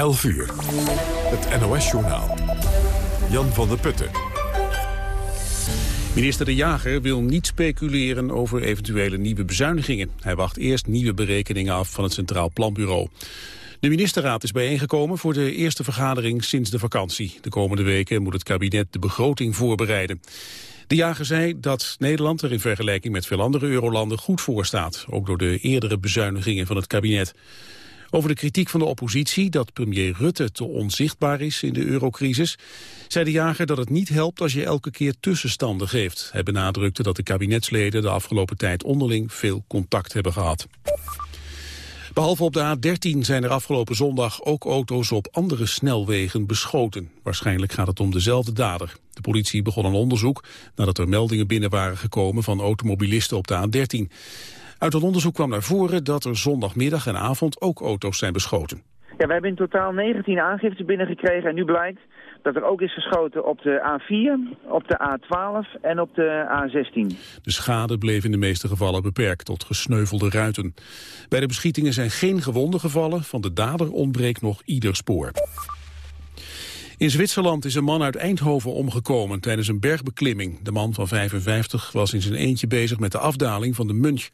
11 uur. Het NOS-journaal. Jan van der Putten. Minister De Jager wil niet speculeren over eventuele nieuwe bezuinigingen. Hij wacht eerst nieuwe berekeningen af van het Centraal Planbureau. De ministerraad is bijeengekomen voor de eerste vergadering sinds de vakantie. De komende weken moet het kabinet de begroting voorbereiden. De jager zei dat Nederland er in vergelijking met veel andere eurolanden goed voor staat. Ook door de eerdere bezuinigingen van het kabinet. Over de kritiek van de oppositie dat premier Rutte te onzichtbaar is in de eurocrisis, zei de jager dat het niet helpt als je elke keer tussenstanden geeft. Hij benadrukte dat de kabinetsleden de afgelopen tijd onderling veel contact hebben gehad. Behalve op de A13 zijn er afgelopen zondag ook auto's op andere snelwegen beschoten. Waarschijnlijk gaat het om dezelfde dader. De politie begon een onderzoek nadat er meldingen binnen waren gekomen van automobilisten op de A13. Uit het onderzoek kwam naar voren dat er zondagmiddag en avond ook auto's zijn beschoten. Ja, we hebben in totaal 19 aangiften binnengekregen en nu blijkt dat er ook is geschoten op de A4, op de A12 en op de A16. De schade bleef in de meeste gevallen beperkt tot gesneuvelde ruiten. Bij de beschietingen zijn geen gewonden gevallen, van de dader ontbreekt nog ieder spoor. In Zwitserland is een man uit Eindhoven omgekomen tijdens een bergbeklimming. De man van 55 was in zijn eentje bezig met de afdaling van de Munch.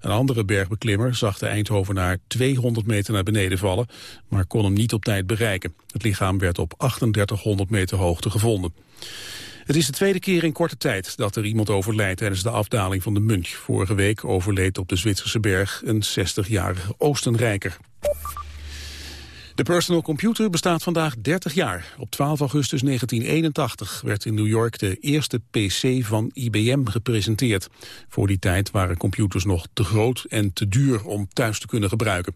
Een andere bergbeklimmer zag de Eindhovenaar 200 meter naar beneden vallen, maar kon hem niet op tijd bereiken. Het lichaam werd op 3800 meter hoogte gevonden. Het is de tweede keer in korte tijd dat er iemand overlijdt tijdens de afdaling van de Munch. Vorige week overleed op de Zwitserse berg een 60-jarige Oostenrijker. De personal computer bestaat vandaag 30 jaar. Op 12 augustus 1981 werd in New York de eerste PC van IBM gepresenteerd. Voor die tijd waren computers nog te groot en te duur om thuis te kunnen gebruiken.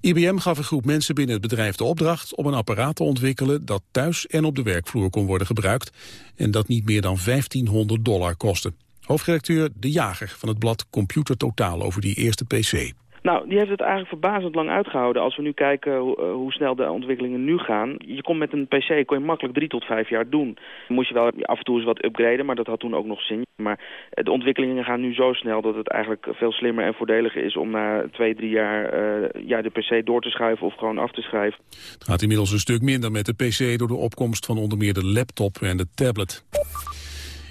IBM gaf een groep mensen binnen het bedrijf de opdracht om een apparaat te ontwikkelen dat thuis en op de werkvloer kon worden gebruikt en dat niet meer dan 1500 dollar kostte. Hoofdredacteur De Jager van het blad Computer Totaal over die eerste PC. Nou, die heeft het eigenlijk verbazend lang uitgehouden. Als we nu kijken hoe, uh, hoe snel de ontwikkelingen nu gaan. Je komt met een PC, kon je makkelijk drie tot vijf jaar doen. Moest je wel af en toe eens wat upgraden, maar dat had toen ook nog zin. Maar eh, de ontwikkelingen gaan nu zo snel dat het eigenlijk veel slimmer en voordeliger is... om na twee, drie jaar ja, de PC door te schuiven of gewoon af te schrijven. Het gaat inmiddels een stuk minder met de PC door de opkomst van onder meer de laptop en de tablet.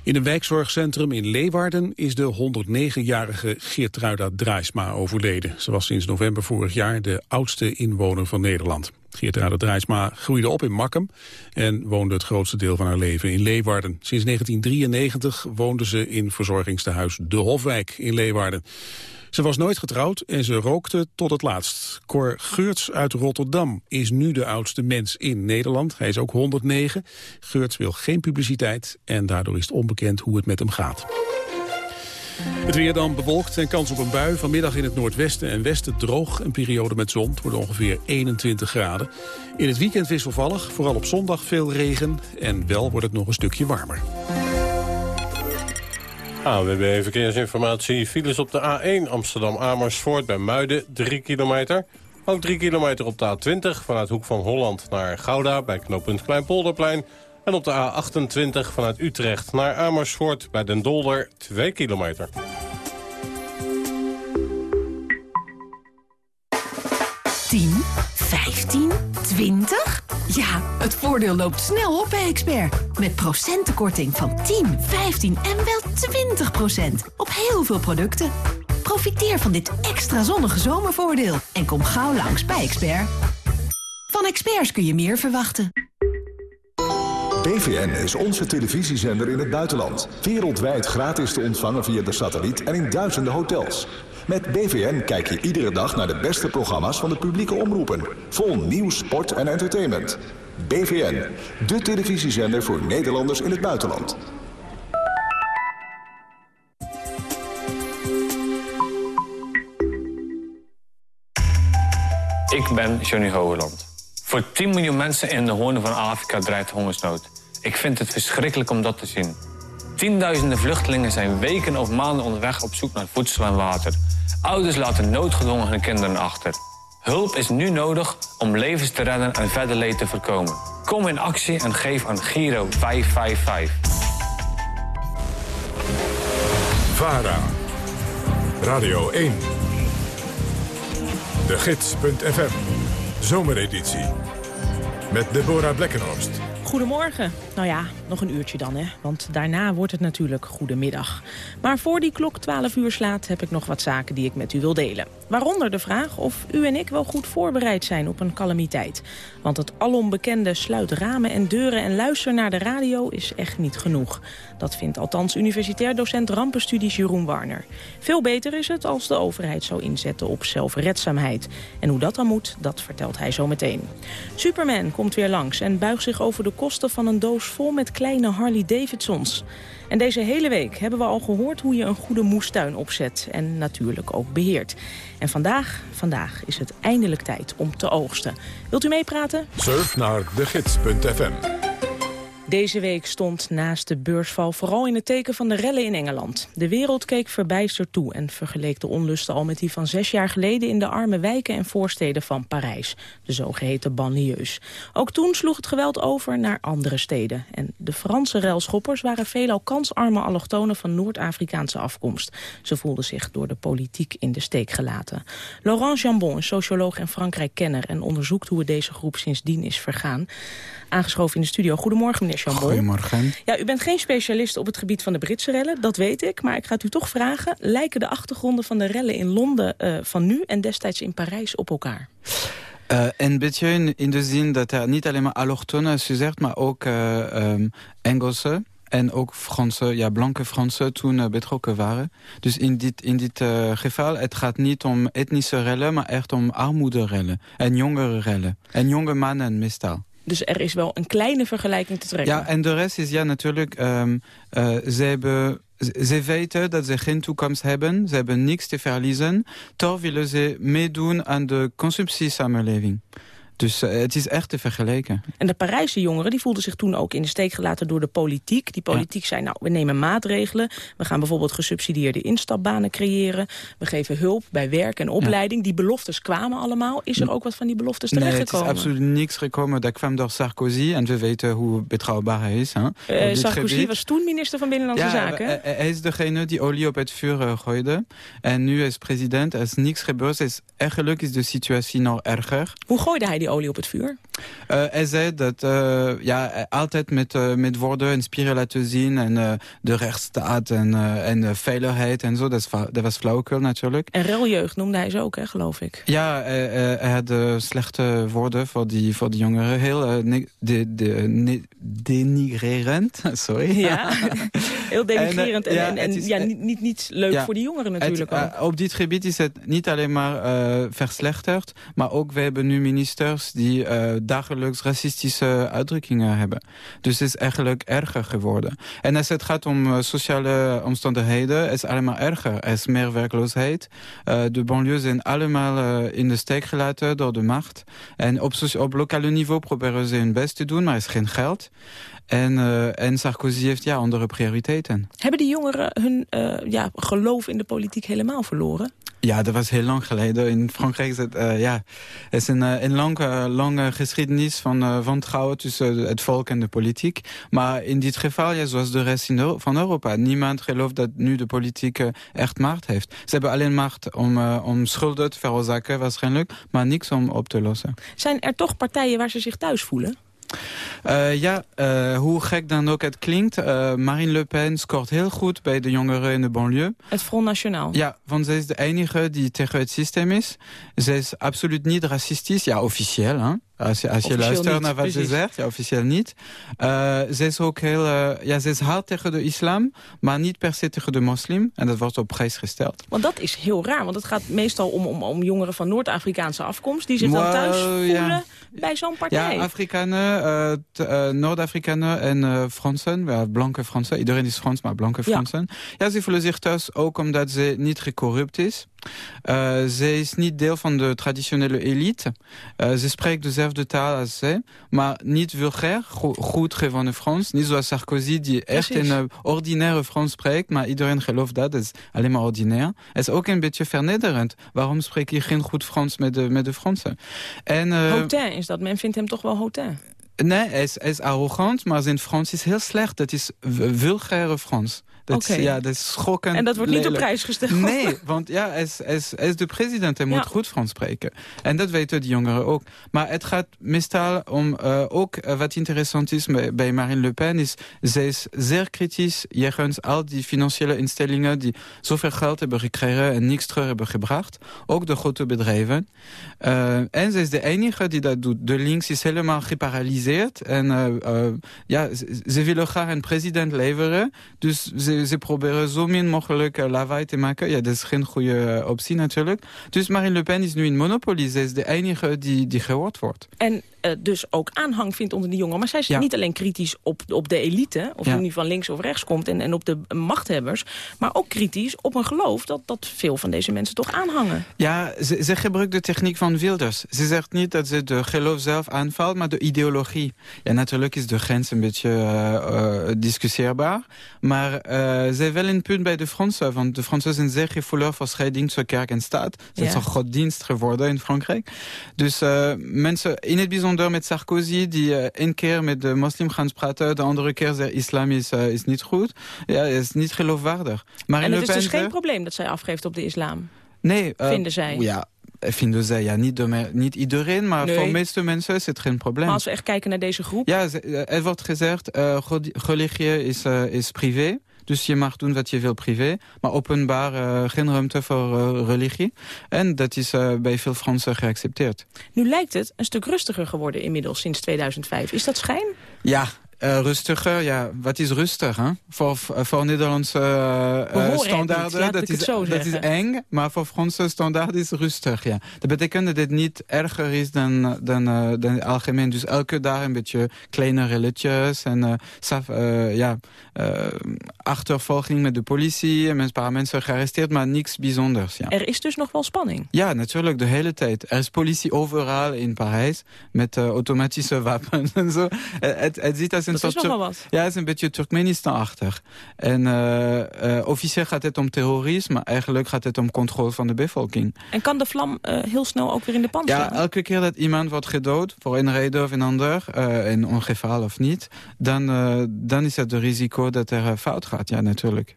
In een wijkzorgcentrum in Leeuwarden is de 109-jarige Geertruida Draaisma overleden. Ze was sinds november vorig jaar de oudste inwoner van Nederland. Geertruida Draaisma groeide op in Makkum en woonde het grootste deel van haar leven in Leeuwarden. Sinds 1993 woonde ze in verzorgingstehuis De Hofwijk in Leeuwarden. Ze was nooit getrouwd en ze rookte tot het laatst. Cor Geurts uit Rotterdam is nu de oudste mens in Nederland. Hij is ook 109. Geurts wil geen publiciteit en daardoor is het onbekend hoe het met hem gaat. Het weer dan bewolkt en kans op een bui. Vanmiddag in het noordwesten en westen droog. Een periode met zon. Het wordt ongeveer 21 graden. In het weekend wisselvallig. Vooral op zondag veel regen. En wel wordt het nog een stukje warmer. AWB Verkeersinformatie. Files op de A1 Amsterdam-Amersfoort bij Muiden, 3 kilometer. Ook 3 kilometer op de A20 vanuit Hoek van Holland naar Gouda... bij knooppunt Kleinpolderplein. En op de A28 vanuit Utrecht naar Amersfoort bij Den Dolder, 2 kilometer. Tien, 15, 20? Ja, het voordeel loopt snel op bij Expert. Met procentenkorting van 10, 15 en wel 20 procent. Op heel veel producten. Profiteer van dit extra zonnige zomervoordeel. En kom gauw langs bij Expert. Van experts kun je meer verwachten. BVN is onze televisiezender in het buitenland. Wereldwijd gratis te ontvangen via de satelliet en in duizenden hotels. Met BVN kijk je iedere dag naar de beste programma's van de publieke omroepen. Vol nieuws, sport en entertainment. BVN, de televisiezender voor Nederlanders in het buitenland. Ik ben Johnny Hogeland. Voor 10 miljoen mensen in de hoorn van Afrika dreigt hongersnood. Ik vind het verschrikkelijk om dat te zien. Tienduizenden vluchtelingen zijn weken of maanden onderweg op zoek naar voedsel en water. Ouders laten noodgedwongen hun kinderen achter. Hulp is nu nodig om levens te redden en verder leed te voorkomen. Kom in actie en geef aan Giro 555. VARA. Radio 1. De Gids.fm. Zomereditie. met Deborah Blekkenhorst. Goedemorgen. Nou ja, nog een uurtje dan, hè. Want daarna wordt het natuurlijk goedemiddag. Maar voor die klok 12 uur slaat heb ik nog wat zaken die ik met u wil delen. Waaronder de vraag of u en ik wel goed voorbereid zijn op een calamiteit. Want het alom bekende sluit ramen en deuren en luister naar de radio is echt niet genoeg. Dat vindt althans universitair docent rampenstudies Jeroen Warner. Veel beter is het als de overheid zou inzetten op zelfredzaamheid. En hoe dat dan moet, dat vertelt hij zo meteen. Superman komt weer langs en buigt zich over de kosten van een doos vol met kleine Harley Davidsons. En deze hele week hebben we al gehoord hoe je een goede moestuin opzet en natuurlijk ook beheert. En vandaag, vandaag is het eindelijk tijd om te oogsten. Wilt u meepraten? Surf naar degids.fm. Deze week stond naast de beursval vooral in het teken van de rellen in Engeland. De wereld keek verbijsterd toe en vergeleek de onlusten al met die van zes jaar geleden in de arme wijken en voorsteden van Parijs, de zogeheten banlieues. Ook toen sloeg het geweld over naar andere steden. En de Franse relschoppers waren veelal kansarme allochtonen van Noord-Afrikaanse afkomst. Ze voelden zich door de politiek in de steek gelaten. Laurent Jambon is socioloog en Frankrijk-kenner en onderzoekt hoe het deze groep sindsdien is vergaan. Aangeschoven in de studio. Goedemorgen, meneer Chambon. Goedemorgen. Ja, u bent geen specialist op het gebied van de Britse rellen, dat weet ik. Maar ik ga het u toch vragen, lijken de achtergronden van de rellen in Londen uh, van nu en destijds in Parijs op elkaar? Uh, een beetje in, in, de zin dat er niet alleen maar allochtonen, maar ook uh, um, Engelsen en ook Franse, ja, blanke Fransen toen betrokken waren. Dus in dit, in dit uh, geval, het gaat niet om etnische rellen, maar echt om armoederellen en jongere rellen. En jonge mannen meestal. Dus er is wel een kleine vergelijking te trekken. Ja, en de rest is ja natuurlijk... Um, ze, hebben, ze weten dat ze geen toekomst hebben. Ze hebben niks te verliezen. Toch willen ze meedoen aan de consumptiesamenleving. Dus uh, het is echt te vergelijken. En de Parijse jongeren die voelden zich toen ook in de steek gelaten door de politiek. Die politiek ja. zei, nou, we nemen maatregelen. We gaan bijvoorbeeld gesubsidieerde instapbanen creëren. We geven hulp bij werk en opleiding. Ja. Die beloftes kwamen allemaal. Is er ook wat van die beloftes terechtgekomen? Nee, het is absoluut niks gekomen. Dat kwam door Sarkozy. En we weten hoe betrouwbaar hij is. Hè, uh, Sarkozy gebied. was toen minister van Binnenlandse ja, Zaken. Uh, hij is degene die olie op het vuur uh, gooide. En nu is president. Er is niks gebeurd. Is, eigenlijk is de situatie nog erger. Hoe gooide hij die olie op het vuur? Uh, hij zei dat uh, ja, altijd met, uh, met woorden en spieren laten zien... en de rechtsstaat en, en veiligheid en zo. Dat, dat was flauwekul natuurlijk. En reljeugd noemde hij ze ook, hè, geloof ik. Ja, hij had slechte woorden voor die, voor die jongeren. Heel de, de, denigrerend, sorry. Ja, heel denigrerend en, en, ja, en, en is, ja, niet, niet, niet leuk ja, voor die jongeren natuurlijk het, ook. op dit gebied is het niet alleen maar verslechterd... maar ook we hebben nu die uh, dagelijks racistische uitdrukkingen hebben. Dus het is eigenlijk erger geworden. En als het gaat om uh, sociale omstandigheden, is het allemaal erger. Er is meer werkloosheid. Uh, de banlieues zijn allemaal in de steek gelaten door de macht. En op, op lokale niveau proberen ze hun best te doen, maar er is geen geld. En, uh, en Sarkozy heeft ja, andere prioriteiten. Hebben die jongeren hun uh, ja, geloof in de politiek helemaal verloren? Ja, dat was heel lang geleden. In Frankrijk is het, uh, ja, het is een, een lange, lange geschiedenis van wantrouwen tussen het volk en de politiek. Maar in dit geval, ja, zoals de rest in Euro van Europa, niemand gelooft dat nu de politiek echt macht heeft. Ze hebben alleen macht om, om schulden te veroorzaken waarschijnlijk, maar niks om op te lossen. Zijn er toch partijen waar ze zich thuis voelen? Uh, ja, uh, hoe gek dan ook het klinkt. Uh, Marine Le Pen scoort heel goed bij de jongeren in de banlieue. Het Front National? Ja, want zij is de enige die tegen het systeem is. Zij is absoluut niet racistisch. Ja, officieel, hè. Als je, als je luistert niet, naar wat precies. ze zegt, ja, officieel niet. Uh, ze is ook heel, uh, ja, ze is hard tegen de islam, maar niet per se tegen de moslim. En dat wordt op prijs gesteld. Want dat is heel raar, want het gaat meestal om, om, om jongeren van Noord-Afrikaanse afkomst... die zich dan thuis voelen ja. bij zo'n partij. Ja, Afrikanen, uh, Noord-Afrikanen en Fransen, ja, blanke Fransen. Iedereen is Frans, maar blanke Fransen. Ja. ja, ze voelen zich thuis ook omdat ze niet gecorrupt is. Uh, ze is niet deel van de traditionele elite. Uh, ze spreekt dezelfde taal als zij, maar niet vulgair, go goed gewonnen Frans. Niet zoals Sarkozy, die echt in uh, ordinaire Frans spreekt, maar iedereen gelooft dat. Dat is alleen maar ordinair. Het is ook een beetje vernederend. Waarom spreek je geen goed Frans met de, met de Fransen? En, Hotin is dat, men vindt hem toch wel Hotin? Nee, hij is, hij is arrogant, maar zijn Frans is heel slecht. Dat is vulgaire Frans. Dat, is, ja, dat is schokkend En dat wordt niet op prijs gesteld. Nee, want ja, hij is, hij is, hij is de president. Hij moet goed Frans spreken. En dat weten de jongeren ook. Maar het gaat meestal om eh, ook eh, wat interessant is bij, bij Marine Le Pen is zij is zeer kritisch jegens al die financiële instellingen die zoveel geld hebben gekregen en niks terug hebben gebracht. Ook de grote bedrijven. Eh, en zij is de enige die dat doet. De links is helemaal geparalyseerd. En ja, ze, ze willen graag een president leveren. Dus ze, ze proberen zo min mogelijk eh, lawaai te maken. Ja, dat is geen goede eh, optie natuurlijk. Dus Marine Le Pen is nu in monopolie. Zij is de enige die, die gehoord wordt. En eh, dus ook aanhang vindt onder die jongeren. Maar zij is Ja. niet alleen kritisch op, op de elite... of Ja. die nu van links of rechts komt en, en op de machthebbers... maar ook kritisch op een geloof dat, dat veel van deze mensen toch aanhangen. Ja, ze, ze gebruikt de techniek van Wilders. Ze zegt niet dat ze de geloof zelf aanvalt, maar de ideologie. Ja, natuurlijk is de grens een beetje eh, eh, discussieerbaar. Maar eh ze heeft wel een punt bij de Fransen. Want de Fransen zijn zeer gevoelig voor scheiding tussen kerk en staat. Is Ja. een godsdienst geworden in Frankrijk. Dus mensen, in het bijzonder met Sarkozy... die eh, één keer met de moslim gaan praten... de andere keer zegt islam is, eh, is niet goed. Ja, is niet geloofwaardig. Maar en het Le is dus geen probleem dat zij afgeeft op de islam. Nee, eh, Vinden zij. Ja, vinden zij. Ja, niet, de niet iedereen, maar Nee. voor de meeste mensen is het geen probleem. Maar als we echt kijken naar deze groep... Ja, er wordt gezegd, reli- religie is, is privé. Dus je mag doen wat je wil privé. Maar openbaar eh, geen ruimte voor eh, religie. En dat is eh, bij veel Fransen geaccepteerd. Nu lijkt het een stuk rustiger geworden inmiddels sinds 2005. Is dat schijn? Ja, eh, rustiger. Ja, wat is rustig? Hè? Voor, voor Nederlandse eh, standaarden, niet, dat, is, dat is eng. Maar voor Franse standaarden is rustig. Ja. Dat betekent dat het niet erger is dan, dan, eh, dan het algemeen. Dus elke dag een beetje kleine relletjes. En eh, saf- eh, ja, eh, achtervolging met de politie. En een paar mensen gearresteerd, maar niks bijzonders. Ja. Er is dus nog wel spanning. Ja, natuurlijk, de hele tijd. Er is politie overal in Parijs met eh, automatische wapens en zo. Eh, het, het ziet als een Dat is soort... nogal wat. Ja, het is een beetje Turkmenistan-achtig. En eh, officieel gaat het om terrorisme, maar eigenlijk gaat het om controle van de bevolking. En kan de vlam eh, heel snel ook weer in de pan Ja, slaan? elke keer dat iemand wordt gedood, voor een reden of een ander, een ongeval of niet, dan, dan is het de risico dat er fout gaat, ja, natuurlijk.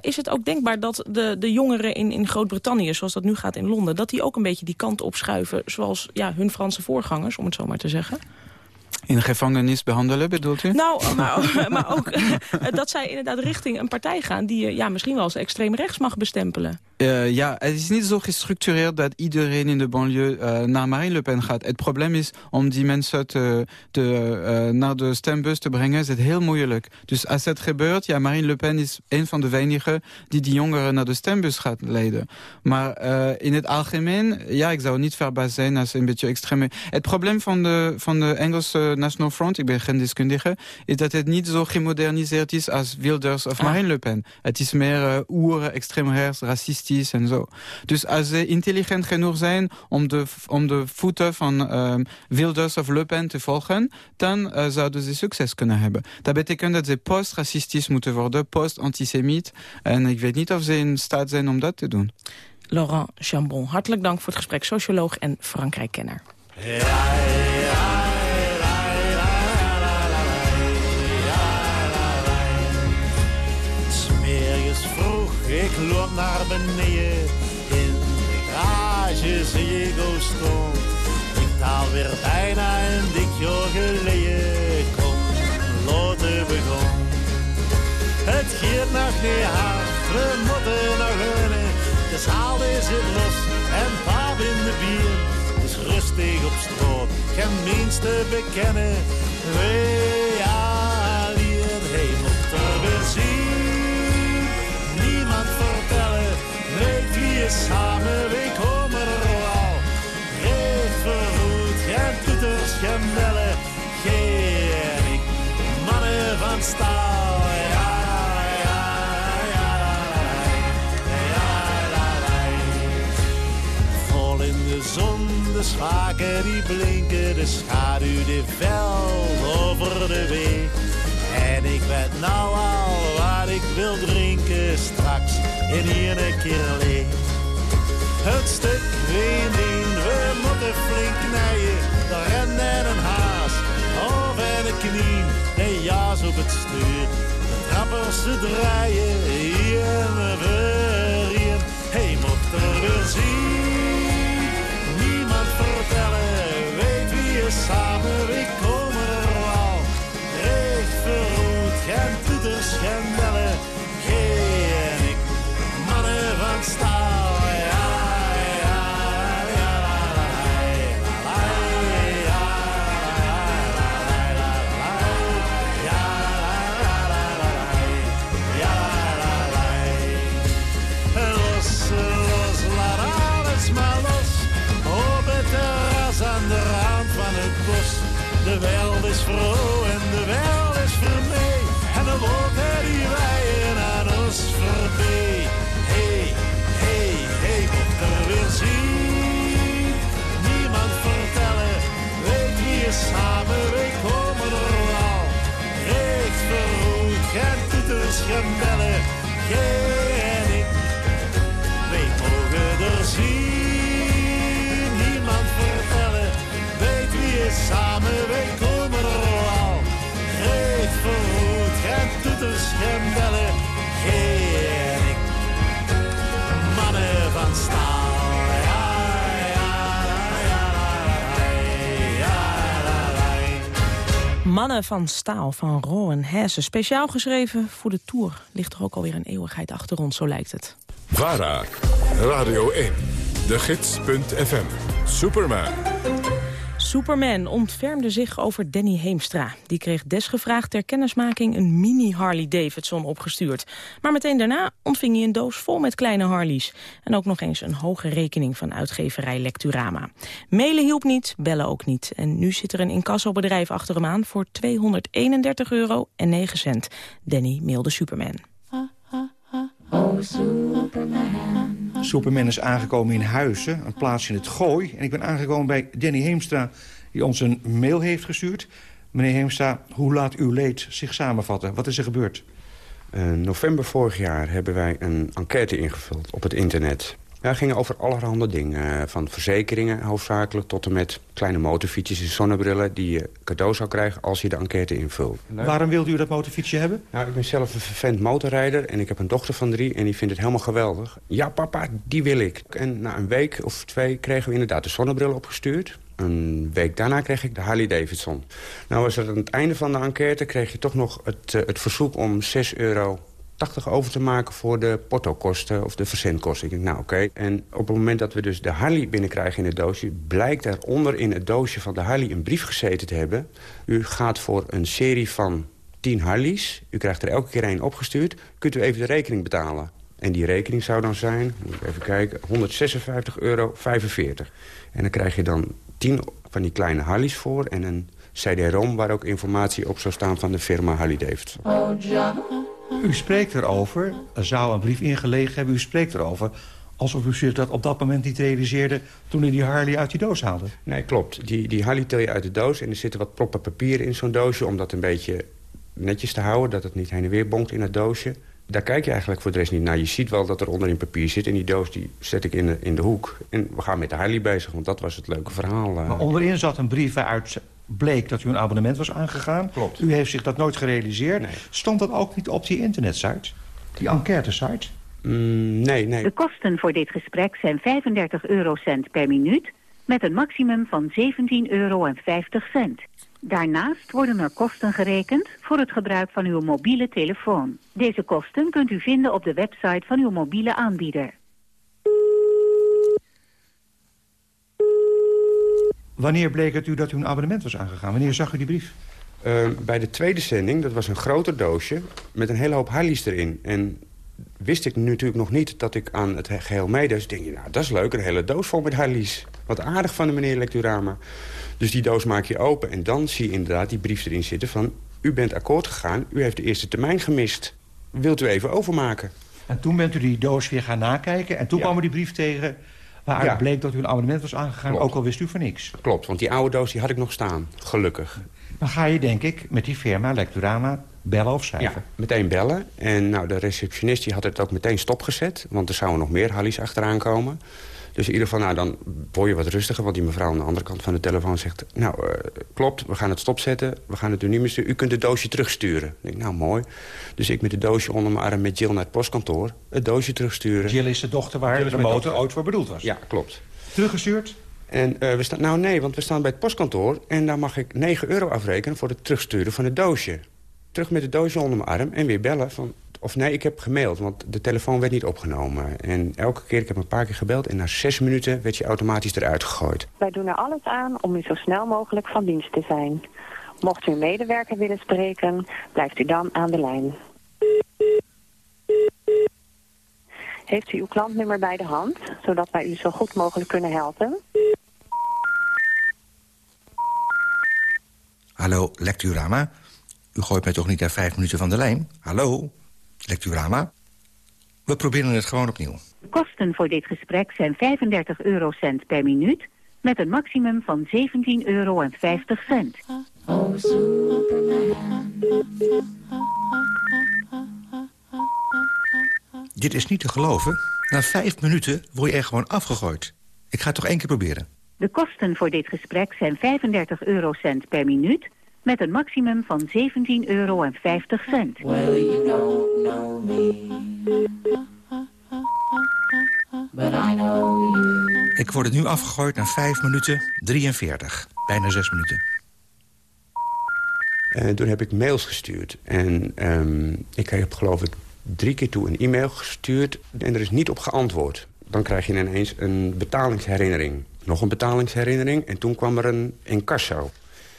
Is het ook denkbaar dat de, de jongeren in, in Groot-Brittannië, zoals dat nu gaat in Londen... dat die ook een beetje die kant opschuiven, zoals ja, hun Franse voorgangers, om het zo maar te zeggen? In gevangenis behandelen, bedoelt u? Nou, maar, maar ook eh, dat zij inderdaad richting een partij gaan... die je ja, misschien wel als extreem rechts mag bestempelen. Eh, ja, het is niet zo gestructureerd dat iedereen in de banlieue eh, naar Marine Le Pen gaat. Het probleem is om die mensen te, te, eh, naar de stembus te brengen, is het heel moeilijk. Dus als het gebeurt, ja, Marine Le Pen is een van de weinigen die die jongeren naar de stembus gaat leiden. Maar eh, in het algemeen, ja, ik zou niet verbaasd zijn als een beetje extreme... Het probleem van de, van de Engelse National Front, ik ben geen deskundige, is dat het niet zo gemoderniseerd is als Wilders of Ah. Marine Le Pen. Het is meer uh, oer, extreem rechts, racistisch en zo. Dus als ze intelligent genoeg zijn om de, om de voeten van um, Wilders of Le Pen te volgen, dan uh, zouden ze succes kunnen hebben. Dat betekent dat ze post-racistisch moeten worden, post-antisemiet. En ik weet niet of ze in staat zijn om dat te doen. Laurent Chambon, hartelijk dank voor het gesprek. Socioloog en Frankrijk-kenner. Ik loop naar beneden. In de garage zie ik stond. Ik taal weer bijna een dik jaar geleden. Kom, loten begon. Het gaat nog niet hard, we moeten nog winnen. De zaal is het los en pap in de bier. Dus rustig op straat, geen minste bekennen. We samen, we komen er al. Geen vervoed, geen toeters, geen bellen, geen ik. Mannen van staal, ja. In de zon, de schaken die blinken, de schaduw die veld over de weg. En ik weet nou al wat ik wil drinken straks in hier een keer leeg. Het stuk ween we moeten flink knijden, de rennen en een haas, of het stuur. De trappers te draaien, hier en weer hier. Hij mocht er weer zien. Niemand vertellen, weet wie je samen, we komen is vroeg en de wereld is vermee. En de wolken die waaien aan ons voorbij. Hey, hey, hey, mocht er weer zien. Niemand vertellen, weet wie je samen, we komen er al. Recht verroet, geen toeters, geen bellen, jij en ik. Wij mogen er zien, niemand vertellen. Weet wie is samen, wij mannen van staal. Van Rowan Hesse. Speciaal geschreven voor de Tour. Ligt er ook alweer een eeuwigheid achter ons, zo lijkt het. VARA, Radio 1, de gids.fm, Superman. Superman ontfermde zich over Danny Heemstra. Die kreeg desgevraagd ter kennismaking een mini Harley Davidson opgestuurd. Maar meteen daarna ontving hij een doos vol met kleine Harleys. En ook nog eens een hoge rekening van uitgeverij Lecturama. Mailen hielp niet, bellen ook niet. En nu zit er een incassobedrijf achter hem aan voor 231 euro en 9 cent. Danny mailde Superman. Superman is aangekomen in Huizen, een plaatsje in het Gooi. En ik ben aangekomen bij Danny Heemstra, die ons een mail heeft gestuurd. Meneer Heemstra, hoe laat uw leed zich samenvatten? Wat is er gebeurd? Uh, november vorig jaar hebben wij een enquête ingevuld op het internet. Ja, gingen over allerhande dingen. Van verzekeringen hoofdzakelijk tot en met kleine motorfietsjes en zonnebrillen... die je cadeau zou krijgen als je de enquête invult. Waarom wilde u dat motorfietsje hebben? Nou, ik ben zelf een vervent motorrijder en ik heb een dochter van drie... en die vindt het helemaal geweldig. Ja, papa, die wil ik. En na een week of twee kregen we inderdaad de zonnebril opgestuurd. Een week daarna kreeg ik de Harley Davidson. Nou was het aan het einde van de enquête kreeg je toch nog het, uh, het verzoek om 6 euro 80 over te maken voor de portokosten of de verzendkosten. Ik denk, nou oké. En op het moment dat we dus de Harley binnenkrijgen in het doosje... blijkt er onder in het doosje van de Harley een brief gezeten te hebben. U gaat voor een serie van 10 Harleys. U krijgt er elke keer één opgestuurd. Kunt u even de rekening betalen. En die rekening zou dan zijn, moet ik even kijken, 156,45 euro. En dan krijg je dan 10 van die kleine Harleys voor... en een CD-ROM waar ook informatie op zou staan van de firma Harley Davidson. U spreekt erover, er zou een brief ingelegen hebben... u spreekt erover alsof u zich dat op dat moment niet realiseerde... toen u die Harley uit die doos haalde. Nee, klopt. Die, die Harley til je uit de doos en er zitten wat proppen papier in zo'n doosje... om dat een beetje netjes te houden, dat het niet heen en weer bonkt in het doosje. Daar kijk je eigenlijk voor de rest niet naar. Je ziet wel dat er onderin papier zit en die doos die zet ik in de, in de hoek. En we gaan met de Harley bezig, want dat was het leuke verhaal. Maar onderin zat een brief waaruit bleek dat u een abonnement was aangegaan. Klopt. U heeft zich dat nooit gerealiseerd. Nee. Stond dat ook niet op die internetsite? Die enquête-site? Mm, nee, nee. De kosten voor dit gesprek zijn 35 eurocent per minuut... met een maximum van 17,50 euro. Daarnaast worden er kosten gerekend voor het gebruik van uw mobiele telefoon. Deze kosten kunt u vinden op de website van uw mobiele aanbieder. Wanneer bleek het u dat u een abonnement was aangegaan? Wanneer zag u die brief? Uh, bij de tweede zending, dat was een groter doosje... met een hele hoop Harleys erin. En wist ik natuurlijk nog niet dat ik aan het geheel meedeed. Dus denk je, nou, dat is leuk, een hele doos vol met Harleys. Wat aardig van de meneer Lecturama. Dus die doos maak je open en dan zie je inderdaad die brief erin zitten van... u bent akkoord gegaan, u heeft de eerste termijn gemist. Wilt u even overmaken? En toen bent u die doos weer gaan nakijken... en toen ja. kwam er die brief tegen waaruit ja. bleek dat u een abonnement was aangegaan... Klopt. ook al wist u van niks. Klopt, want die oude doos die had ik nog staan, gelukkig. Dan ga je, denk ik, met die firma Lecturama bellen of schrijven. Ja, meteen bellen. En nou, de receptionist die had het ook meteen stopgezet... want er zouden nog meer Hallies achteraan komen... Dus in ieder geval, nou, dan word je wat rustiger. Want die mevrouw aan de andere kant van de telefoon zegt... nou, uh, klopt, we gaan het stopzetten. We gaan het u niet meer sturen. U kunt het doosje terugsturen. Ik denk, nou, mooi. Dus ik met het doosje onder mijn arm met Jill naar het postkantoor. Het doosje terugsturen. Jill is de dochter waar de motor ooit voor bedoeld was. Ja, klopt. Teruggestuurd? En uh, we staan, nou nee, want we staan bij het postkantoor... en daar mag ik 9 euro afrekenen voor het terugsturen van het doosje. Terug met het doosje onder mijn arm en weer bellen van... Of nee, ik heb gemaild, want de telefoon werd niet opgenomen. En elke keer, ik heb een paar keer gebeld... en na zes minuten werd je automatisch eruit gegooid. Wij doen er alles aan om u zo snel mogelijk van dienst te zijn. Mocht u een medewerker willen spreken, blijft u dan aan de lijn. Heeft u uw klantnummer bij de hand, zodat wij u zo goed mogelijk kunnen helpen? Hallo, Lecturama. U gooit mij toch niet na vijf minuten van de lijn? Hallo, Lecturama. We proberen het gewoon opnieuw. De kosten voor dit gesprek zijn 35 eurocent per minuut... met een maximum van 17,50 euro. Oh, Dit is niet te geloven. Na vijf minuten word je er gewoon afgegooid. Ik ga het toch één keer proberen. De kosten voor dit gesprek zijn 35 eurocent per minuut... met een maximum van 17,50 euro. Well, you don't know me. But I know you. Ik word nu afgegooid na 5 minuten 43. Bijna 6 minuten. En toen heb ik mails gestuurd. En um, ik heb geloof ik drie keer toe een e-mail gestuurd... en er is niet op geantwoord. Dan krijg je ineens een betalingsherinnering. Nog een betalingsherinnering en toen kwam er een incasso.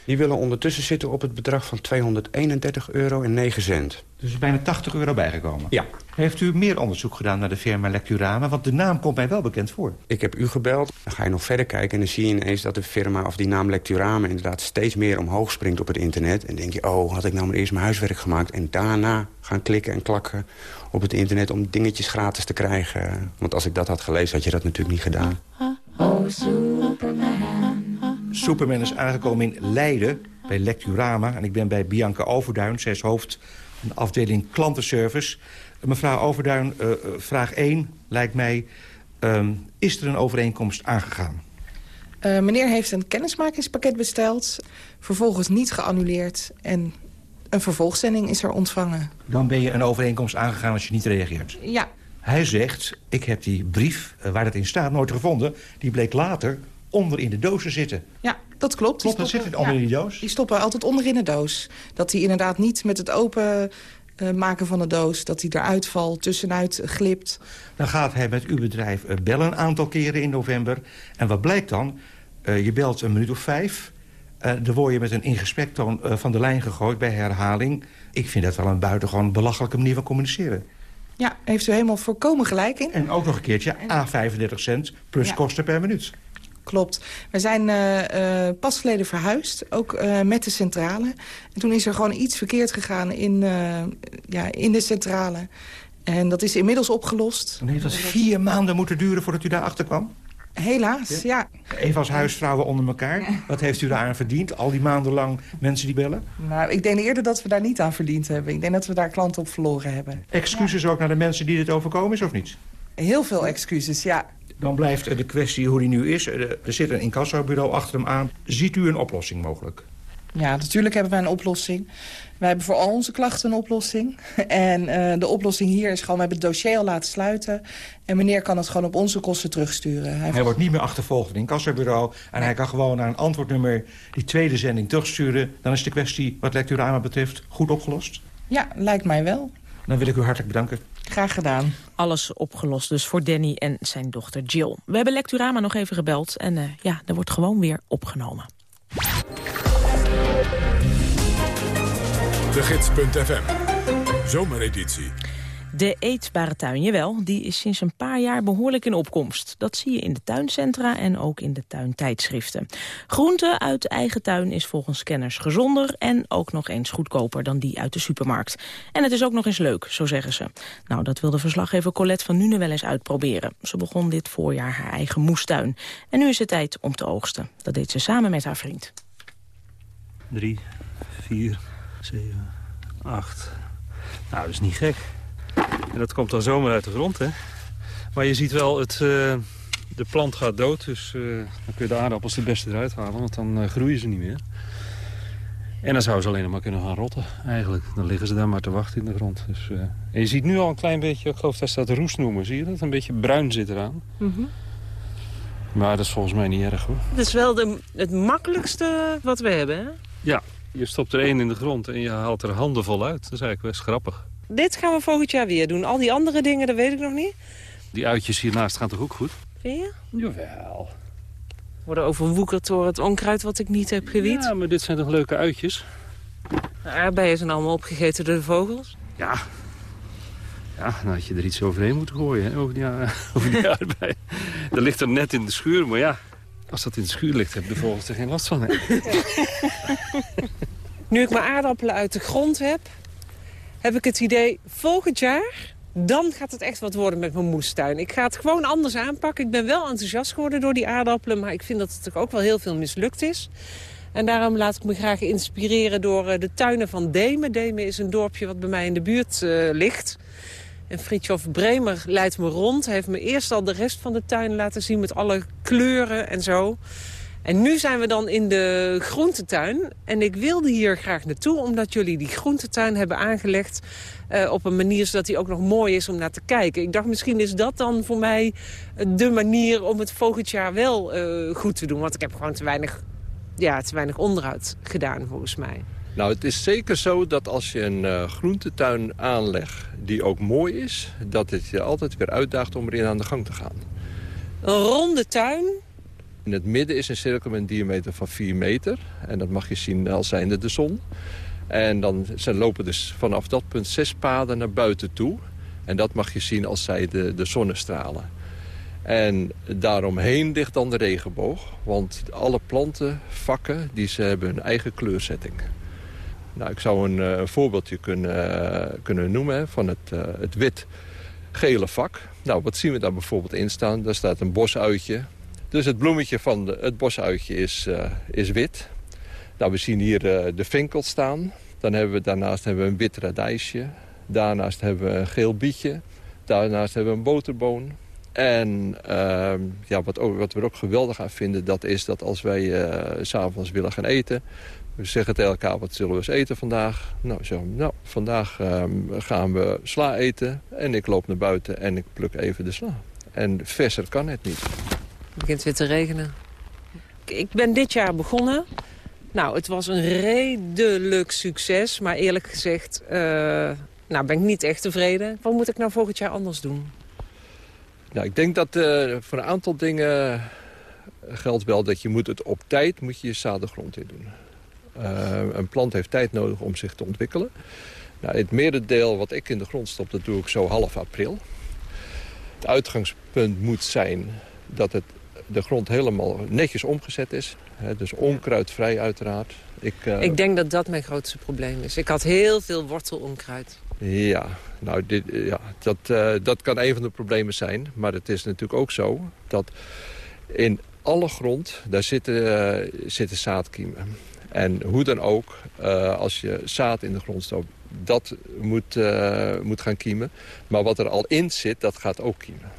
Die willen ondertussen zitten op het bedrag van 231 euro en 9 cent. Dus is bijna 80 euro bijgekomen? Ja. Heeft u meer onderzoek gedaan naar de firma Lecturama? Want de naam komt mij wel bekend voor. Ik heb u gebeld. Dan ga je nog verder kijken en dan zie je ineens dat de firma... of die naam Lecturama inderdaad steeds meer omhoog springt op het internet. En denk je, oh, had ik nou maar eerst mijn huiswerk gemaakt... en daarna gaan klikken en klakken op het internet om dingetjes gratis te krijgen. Want als ik dat had gelezen, had je dat natuurlijk niet gedaan. Oh, Superman. Superman is aangekomen in Leiden bij Lecturama. En ik ben bij Bianca Overduin. Zij is hoofd van de afdeling klantenservice. Mevrouw Overduin, uh, vraag 1 lijkt mij... Um, is er een overeenkomst aangegaan? Uh, meneer heeft een kennismakingspakket besteld. Vervolgens niet geannuleerd. En een vervolgzending is er ontvangen. Dan ben je een overeenkomst aangegaan als je niet reageert? Ja. Hij zegt, ik heb die brief waar dat in staat nooit gevonden. Die bleek later onder in de doos te zitten. Ja, dat klopt. Klopt, dat zit het onder in die doos? Die stoppen altijd onder in de doos. Dat die inderdaad niet met het open uh, maken van de doos... dat die eruit valt, tussenuit glipt. Dan gaat hij met uw bedrijf uh, bellen een aantal keren in november. En wat blijkt dan? Uh, je belt een minuut of vijf... dan word je met een ingesprektoon van de lijn gegooid bij herhaling. Ik vind dat wel een buitengewoon belachelijke manier van communiceren. Ja, heeft u helemaal voorkomen gelijk in. En ook nog een keertje A35 cent plus ja. kosten per minuut. Klopt. We zijn uh, uh, pas geleden verhuisd, ook uh, met de centrale. En toen is er gewoon iets verkeerd gegaan in, ja, in de centrale. En dat is inmiddels opgelost. En heeft dat vier maanden moeten duren voordat u daarachter kwam? Helaas, ja. ja. Even als huisvrouwen onder elkaar. Wat heeft u daar aan verdiend? Al die maanden lang mensen die bellen? Nou, ik denk eerder dat we daar niet aan verdiend hebben. Ik denk dat we daar klanten op verloren hebben. Excuses ja. ook naar de mensen die dit overkomen is, of niet? Heel veel excuses, ja. Dan blijft de kwestie hoe die nu is. Er zit een incassobureau achter hem aan. Ziet u een oplossing mogelijk? Ja, natuurlijk hebben wij een oplossing. Wij hebben voor al onze klachten een oplossing. En uh, de oplossing hier is gewoon, we hebben het dossier al laten sluiten. En meneer kan het gewoon op onze kosten terugsturen. Hij, hij wordt niet meer achtervolgd in een incassobureau. En nee. hij kan gewoon naar een antwoordnummer die tweede zending terugsturen. Dan is de kwestie wat Lecturama betreft goed opgelost? Ja, lijkt mij wel. Dan wil ik u hartelijk bedanken. Graag gedaan. Alles opgelost dus voor Danny en zijn dochter Jill. We hebben Lecturama nog even gebeld en uh, ja, er wordt gewoon weer opgenomen. De Gids.fm, zomereditie. De eetbare tuin, jawel, die is sinds een paar jaar behoorlijk in opkomst. Dat zie je in de tuincentra en ook in de tuintijdschriften. Groente uit eigen tuin is volgens kenners gezonder... en ook nog eens goedkoper dan die uit de supermarkt. En het is ook nog eens leuk, zo zeggen ze. Nou, dat wilde verslaggever Colette van Nune wel eens uitproberen. Ze begon dit voorjaar haar eigen moestuin. En nu is het tijd om te oogsten. Dat deed ze samen met haar vriend. Drie, vier, zeven, acht. Nou, dat is niet gek. En dat komt dan zomaar uit de grond, hè. Maar je ziet wel het, uh, de plant gaat dood, dus uh, dan kun je de aardappels het beste eruit halen. Want dan uh, groeien ze niet meer. En dan zouden ze alleen nog maar kunnen gaan rotten, eigenlijk. Dan liggen ze daar maar te wachten in de grond. Dus, uh, en je ziet nu al een klein beetje, ik geloof dat ze dat roest noemen. Zie je dat? Een beetje bruin zit eraan. Mm -hmm. Maar dat is volgens mij niet erg, hoor. Het is wel de, het makkelijkste wat we hebben, hè? Ja, je stopt er één in de grond en je haalt er handen vol uit. Dat is eigenlijk best grappig. Dit gaan we volgend jaar weer doen. Al die andere dingen, dat weet ik nog niet. Die uitjes hiernaast gaan toch ook goed? Vind je? Jawel. Worden overwoekerd door het onkruid wat ik niet heb gewiet. Ja, maar dit zijn toch leuke uitjes? De aardbeien zijn allemaal opgegeten door de vogels. Ja. Ja, dan had je er iets overheen moeten gooien, hè, over die, over die aardbeien. dat ligt er net in de schuur, maar ja... Als dat in de schuur ligt, hebben de vogels er geen last van. Hè? nu ik mijn aardappelen uit de grond heb... heb ik het idee, volgend jaar dan gaat het echt wat worden met mijn moestuin. Ik ga het gewoon anders aanpakken. Ik ben wel enthousiast geworden door die aardappelen... maar ik vind dat het ook wel heel veel mislukt is. En daarom laat ik me graag inspireren door de tuinen van Demen. Demen is een dorpje wat bij mij in de buurt uh, ligt. En Fritjof Bremer leidt me rond. Hij heeft me eerst al de rest van de tuin laten zien met alle kleuren en zo. En nu zijn we dan in de groentetuin. En ik wilde hier graag naartoe omdat jullie die groentetuin hebben aangelegd... Uh, op een manier zodat die ook nog mooi is om naar te kijken. Ik dacht misschien is dat dan voor mij de manier om het volgend jaar wel uh, goed te doen. Want ik heb gewoon te weinig, ja, te weinig onderhoud gedaan volgens mij. Nou, het is zeker zo dat als je een uh, groentetuin aanlegt die ook mooi is... dat het je altijd weer uitdaagt om erin aan de gang te gaan. Een ronde tuin? In het midden is een cirkel met een diameter van 4 meter. En dat mag je zien als zijnde de zon. En dan lopen dus vanaf dat punt zes paden naar buiten toe. En dat mag je zien als zij de, de zonnestralen. En daaromheen ligt dan de regenboog. Want alle plantenvakken die ze hebben hun eigen kleurzetting. Nou, ik zou een, een voorbeeldje kunnen, kunnen noemen van het, uh, het wit-gele vak. Nou, wat zien we daar bijvoorbeeld in staan? Daar staat een bosuitje. Dus het bloemetje van het bosuitje is, uh, is wit. Nou, we zien hier uh, de vinkel staan. Dan hebben we daarnaast hebben we een wit radijsje. Daarnaast hebben we een geel bietje. Daarnaast hebben we een boterboon. En uh, ja, wat, wat we er ook geweldig aan vinden... dat is dat als wij uh, s'avonds willen gaan eten... we zeggen tegen elkaar, wat zullen we eens eten vandaag? Nou, zo, nou vandaag uh, gaan we sla eten. En ik loop naar buiten en ik pluk even de sla. En verser kan het niet. Het begint weer te regenen. Ik ben dit jaar begonnen. Nou, het was een redelijk succes. Maar eerlijk gezegd uh, nou, ben ik niet echt tevreden. Wat moet ik nou volgend jaar anders doen? Nou, ik denk dat uh, voor een aantal dingen geldt wel dat je moet het op tijd moet je, je zaad de grond in doen. Uh, een plant heeft tijd nodig om zich te ontwikkelen. Nou, het merendeel wat ik in de grond stop, dat doe ik zo half april. Het uitgangspunt moet zijn dat het, de grond helemaal netjes omgezet is. Hè, dus onkruidvrij uiteraard. Ik, uh, ik denk dat dat mijn grootste probleem is. Ik had heel veel wortelonkruid. Ja, nou, dit, ja dat, uh, dat kan een van de problemen zijn. Maar het is natuurlijk ook zo dat in alle grond, daar zitten, uh, zitten zaadkiemen. En hoe dan ook, als je zaad in de grond stopt, dat moet, moet gaan kiemen. Maar wat er al in zit, dat gaat ook kiemen.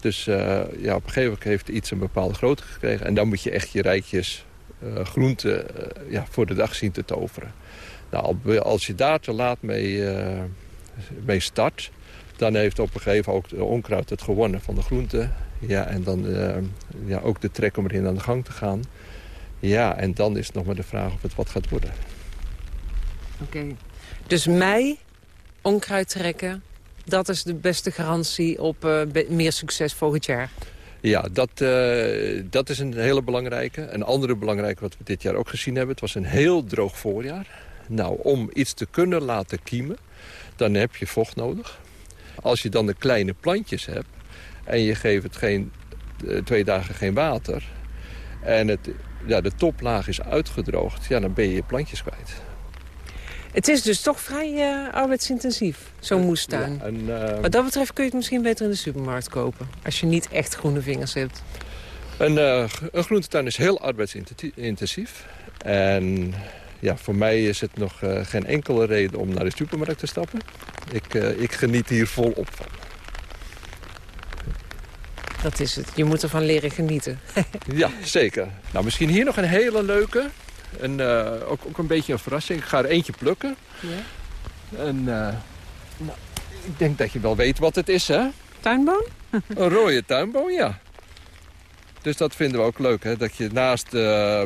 Dus ja, op een gegeven moment heeft iets een bepaalde grootte gekregen. En dan moet je echt je rijtjes groenten ja, voor de dag zien te toveren. Nou, als je daar te laat mee, uh, mee start... dan heeft op een gegeven moment ook de onkruid het gewonnen van de groente. Ja, en dan uh, ja, ook de trek om erin aan de gang te gaan. Ja, en dan is het nog maar de vraag of het wat gaat worden. Oké. Dus mei, onkruid trekken... dat is de beste garantie op uh, meer succes volgend jaar? Ja, dat, uh, dat is een hele belangrijke. Een andere belangrijke wat we dit jaar ook gezien hebben... het was een heel droog voorjaar. Nou, om iets te kunnen laten kiemen, dan heb je vocht nodig. Als je dan de kleine plantjes hebt en je geeft het geen, twee dagen geen water... en het, ja, de toplaag is uitgedroogd, ja, dan ben je je plantjes kwijt. Het is dus toch vrij uh, arbeidsintensief, zo'n moestuin. Ja, en, uh, Wat dat betreft kun je het misschien beter in de supermarkt kopen... als je niet echt groene vingers hebt. Een, uh, een groentetuin is heel arbeidsintensief. En ja, voor mij is het nog geen enkele reden om naar de supermarkt te stappen. Ik, ik geniet hier volop van. Dat is het. Je moet ervan leren genieten. ja, zeker. Nou, misschien hier nog een hele leuke. En, uh, ook, ook een beetje een verrassing. Ik ga er eentje plukken. Ja. En uh, nou, ik denk dat je wel weet wat het is, hè? Tuinboon? een rode tuinboon, ja. Dus dat vinden we ook leuk, hè? dat je naast uh,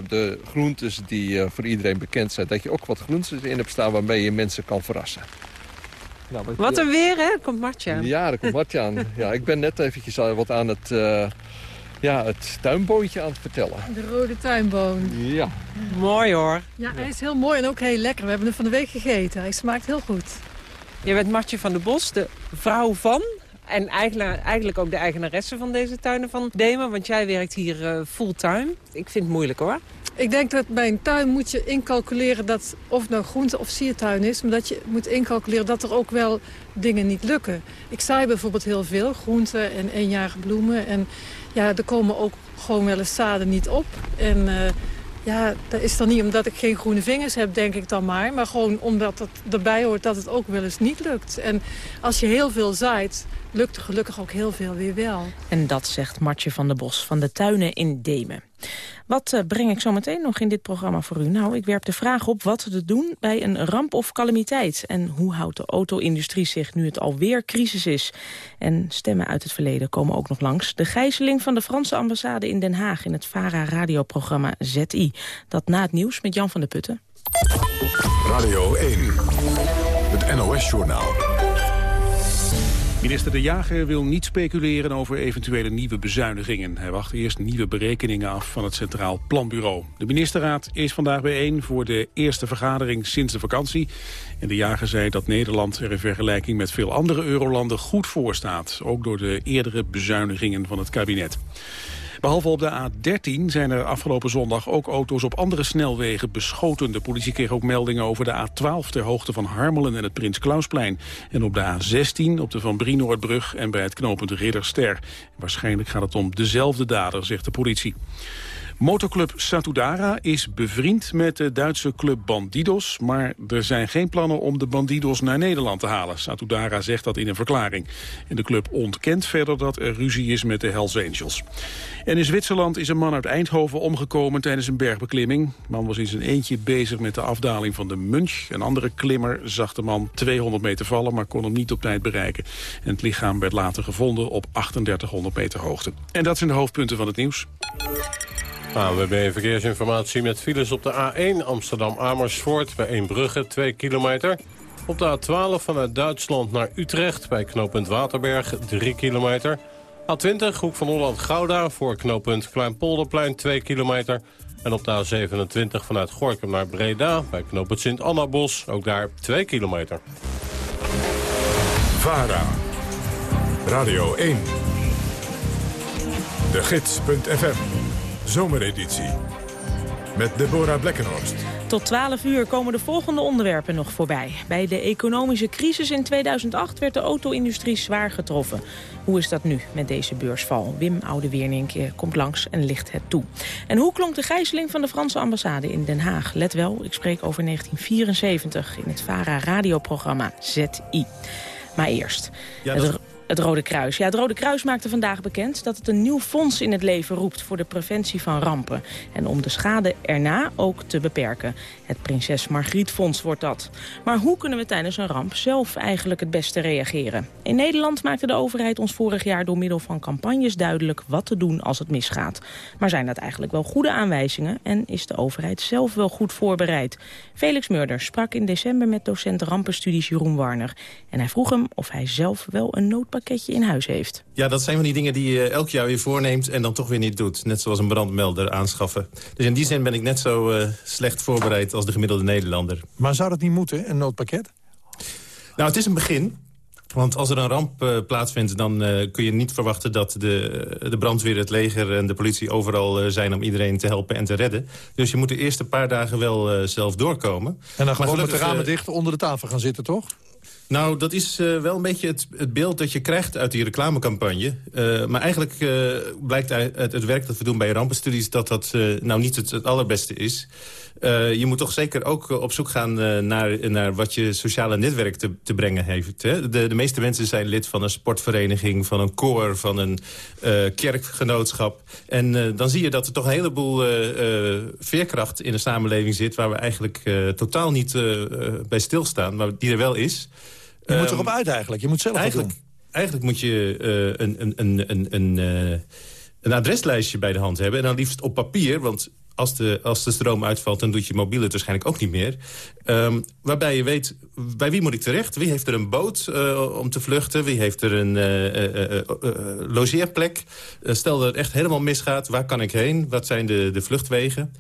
de groentes die uh, voor iedereen bekend zijn... dat je ook wat groentes in hebt staan waarmee je mensen kan verrassen. Nou, wat, wat een weer, hè? Komt Martje aan. Ja, er komt Martje aan. ja, ik ben net eventjes wat aan het, uh, ja, het tuinboontje aan het vertellen. De rode tuinboon. Ja. Mooi hoor. Ja, hij is heel mooi en ook heel lekker. We hebben hem van de week gegeten. Hij smaakt heel goed. Je bent Martje van der Bos, de vrouw van en eigenlijk, eigenlijk ook de eigenaresse van deze tuinen van Demen. Want jij werkt hier uh, fulltime. Ik vind het moeilijk hoor. Ik denk dat bij een tuin moet je incalculeren dat of het nou groente of siertuin is. Maar dat je moet incalculeren dat er ook wel dingen niet lukken. Ik zaai bijvoorbeeld heel veel groenten en eenjarige bloemen. En ja, er komen ook gewoon wel eens zaden niet op. En uh, ja, dat is dan niet omdat ik geen groene vingers heb, denk ik dan maar. Maar gewoon omdat het erbij hoort dat het ook wel eens niet lukt. En als je heel veel zaait, lukt er gelukkig ook heel veel weer wel. En dat zegt Martje van der Bos van de Tuinen in Demen. Wat uh, breng ik zo meteen nog in dit programma voor u? Nou, ik werp de vraag op wat te doen bij een ramp of calamiteit. En hoe houdt de auto-industrie zich nu het alweer crisis is? En stemmen uit het verleden komen ook nog langs. De gijzeling van de Franse ambassade in Den Haag... in het VARA-radioprogramma ZI. Dat na het nieuws met Jan van der Putten. Radio 1, het NOS-journaal. Minister De Jager wil niet speculeren over eventuele nieuwe bezuinigingen. Hij wacht eerst nieuwe berekeningen af van het Centraal Planbureau. De ministerraad is vandaag bijeen voor de eerste vergadering sinds de vakantie. En De Jager zei dat Nederland er in vergelijking met veel andere eurolanden goed voor staat. Ook door de eerdere bezuinigingen van het kabinet. Behalve op de A13 zijn er afgelopen zondag ook auto's op andere snelwegen beschoten. De politie kreeg ook meldingen over de A12 ter hoogte van Harmelen en het Prins Klausplein. En op de A16 op de Van Brienoordbrug en bij het knooppunt Ridderster. Waarschijnlijk gaat het om dezelfde dader, zegt de politie. Motoclub Satudara is bevriend met de Duitse club Bandidos... maar er zijn geen plannen om de Bandidos naar Nederland te halen. Satudara zegt dat in een verklaring. En de club ontkent verder dat er ruzie is met de Hells Angels. En in Zwitserland is een man uit Eindhoven omgekomen tijdens een bergbeklimming. De man was in zijn eentje bezig met de afdaling van de Munch. Een andere klimmer zag de man 200 meter vallen, maar kon hem niet op tijd bereiken. En het lichaam werd later gevonden op 3800 meter hoogte. En dat zijn de hoofdpunten van het nieuws. ANWB Verkeersinformatie met files op de A1 Amsterdam-Amersfoort bij Eembrugge 2 kilometer. Op de A12 vanuit Duitsland naar Utrecht bij knooppunt Waterberg 3 kilometer. A20 Hoek van Holland-Gouda voor knooppunt Kleinpolderplein 2 kilometer. En op de A27 vanuit Gorkum naar Breda bij knooppunt Sint-Annabos ook daar 2 kilometer. VARA Radio 1 De Gids.fm Zomereditie. Met Deborah Blekkenhorst. Tot 12 uur komen de volgende onderwerpen nog voorbij. Bij de economische crisis in 2008 werd de auto-industrie zwaar getroffen. Hoe is dat nu met deze beursval? Wim Oudewiernink komt langs en licht het toe. En hoe klonk de gijzeling van de Franse ambassade in Den Haag? Let wel, ik spreek over 1974 in het VARA radioprogramma ZI. Maar eerst... Ja, het Rode Kruis. Ja, het Rode Kruis maakte vandaag bekend dat het een nieuw fonds in het leven roept voor de preventie van rampen. En om de schade erna ook te beperken. Het Prinses Margriet Fonds wordt dat. Maar hoe kunnen we tijdens een ramp zelf eigenlijk het beste reageren? In Nederland maakte de overheid ons vorig jaar door middel van campagnes duidelijk wat te doen als het misgaat. Maar zijn dat eigenlijk wel goede aanwijzingen en is de overheid zelf wel goed voorbereid? Felix Murder sprak in december met docent rampenstudies Jeroen Warner. En hij vroeg hem of hij zelf wel een nood pakketje in huis heeft. Ja, dat zijn van die dingen die je elk jaar weer voorneemt en dan toch weer niet doet. Net zoals een brandmelder aanschaffen. Dus in die zin ben ik net zo uh, slecht voorbereid als de gemiddelde Nederlander. Maar zou dat niet moeten, een noodpakket? Nou, het is een begin. Want als er een ramp uh, plaatsvindt, dan uh, kun je niet verwachten... dat de, de brandweer, het leger en de politie overal uh, zijn... om iedereen te helpen en te redden. Dus je moet de eerste paar dagen wel zelf doorkomen. En dan gewoon met de ramen dicht onder de tafel gaan zitten, toch? Nou, dat is uh, wel een beetje het, beeld dat je krijgt uit die reclamecampagne. Uh, maar eigenlijk uh, blijkt uit het, werk dat we doen bij rampenstudies... dat dat nou niet het, allerbeste is. Je moet toch zeker ook op zoek gaan naar, naar wat je sociale netwerk te, te brengen heeft. Hè? De, de, meeste mensen zijn lid van een sportvereniging, van een koor... van een kerkgenootschap. En dan zie je dat er toch een heleboel veerkracht in de samenleving zit... waar we eigenlijk totaal niet bij stilstaan, maar die er wel is... Je moet erop uit eigenlijk. Je moet zelf eigenlijk, doen. Eigenlijk moet je een, een, een, een, uh, een adreslijstje bij de hand hebben. En dan liefst op papier, want als de, als de stroom uitvalt... dan doet je mobiel het waarschijnlijk ook niet meer. Um, waarbij je weet, bij wie moet ik terecht? Wie heeft er een boot uh, om te vluchten? Wie heeft er een uh, logeerplek? stel dat het echt helemaal misgaat, waar kan ik heen? Wat zijn de, de vluchtwegen?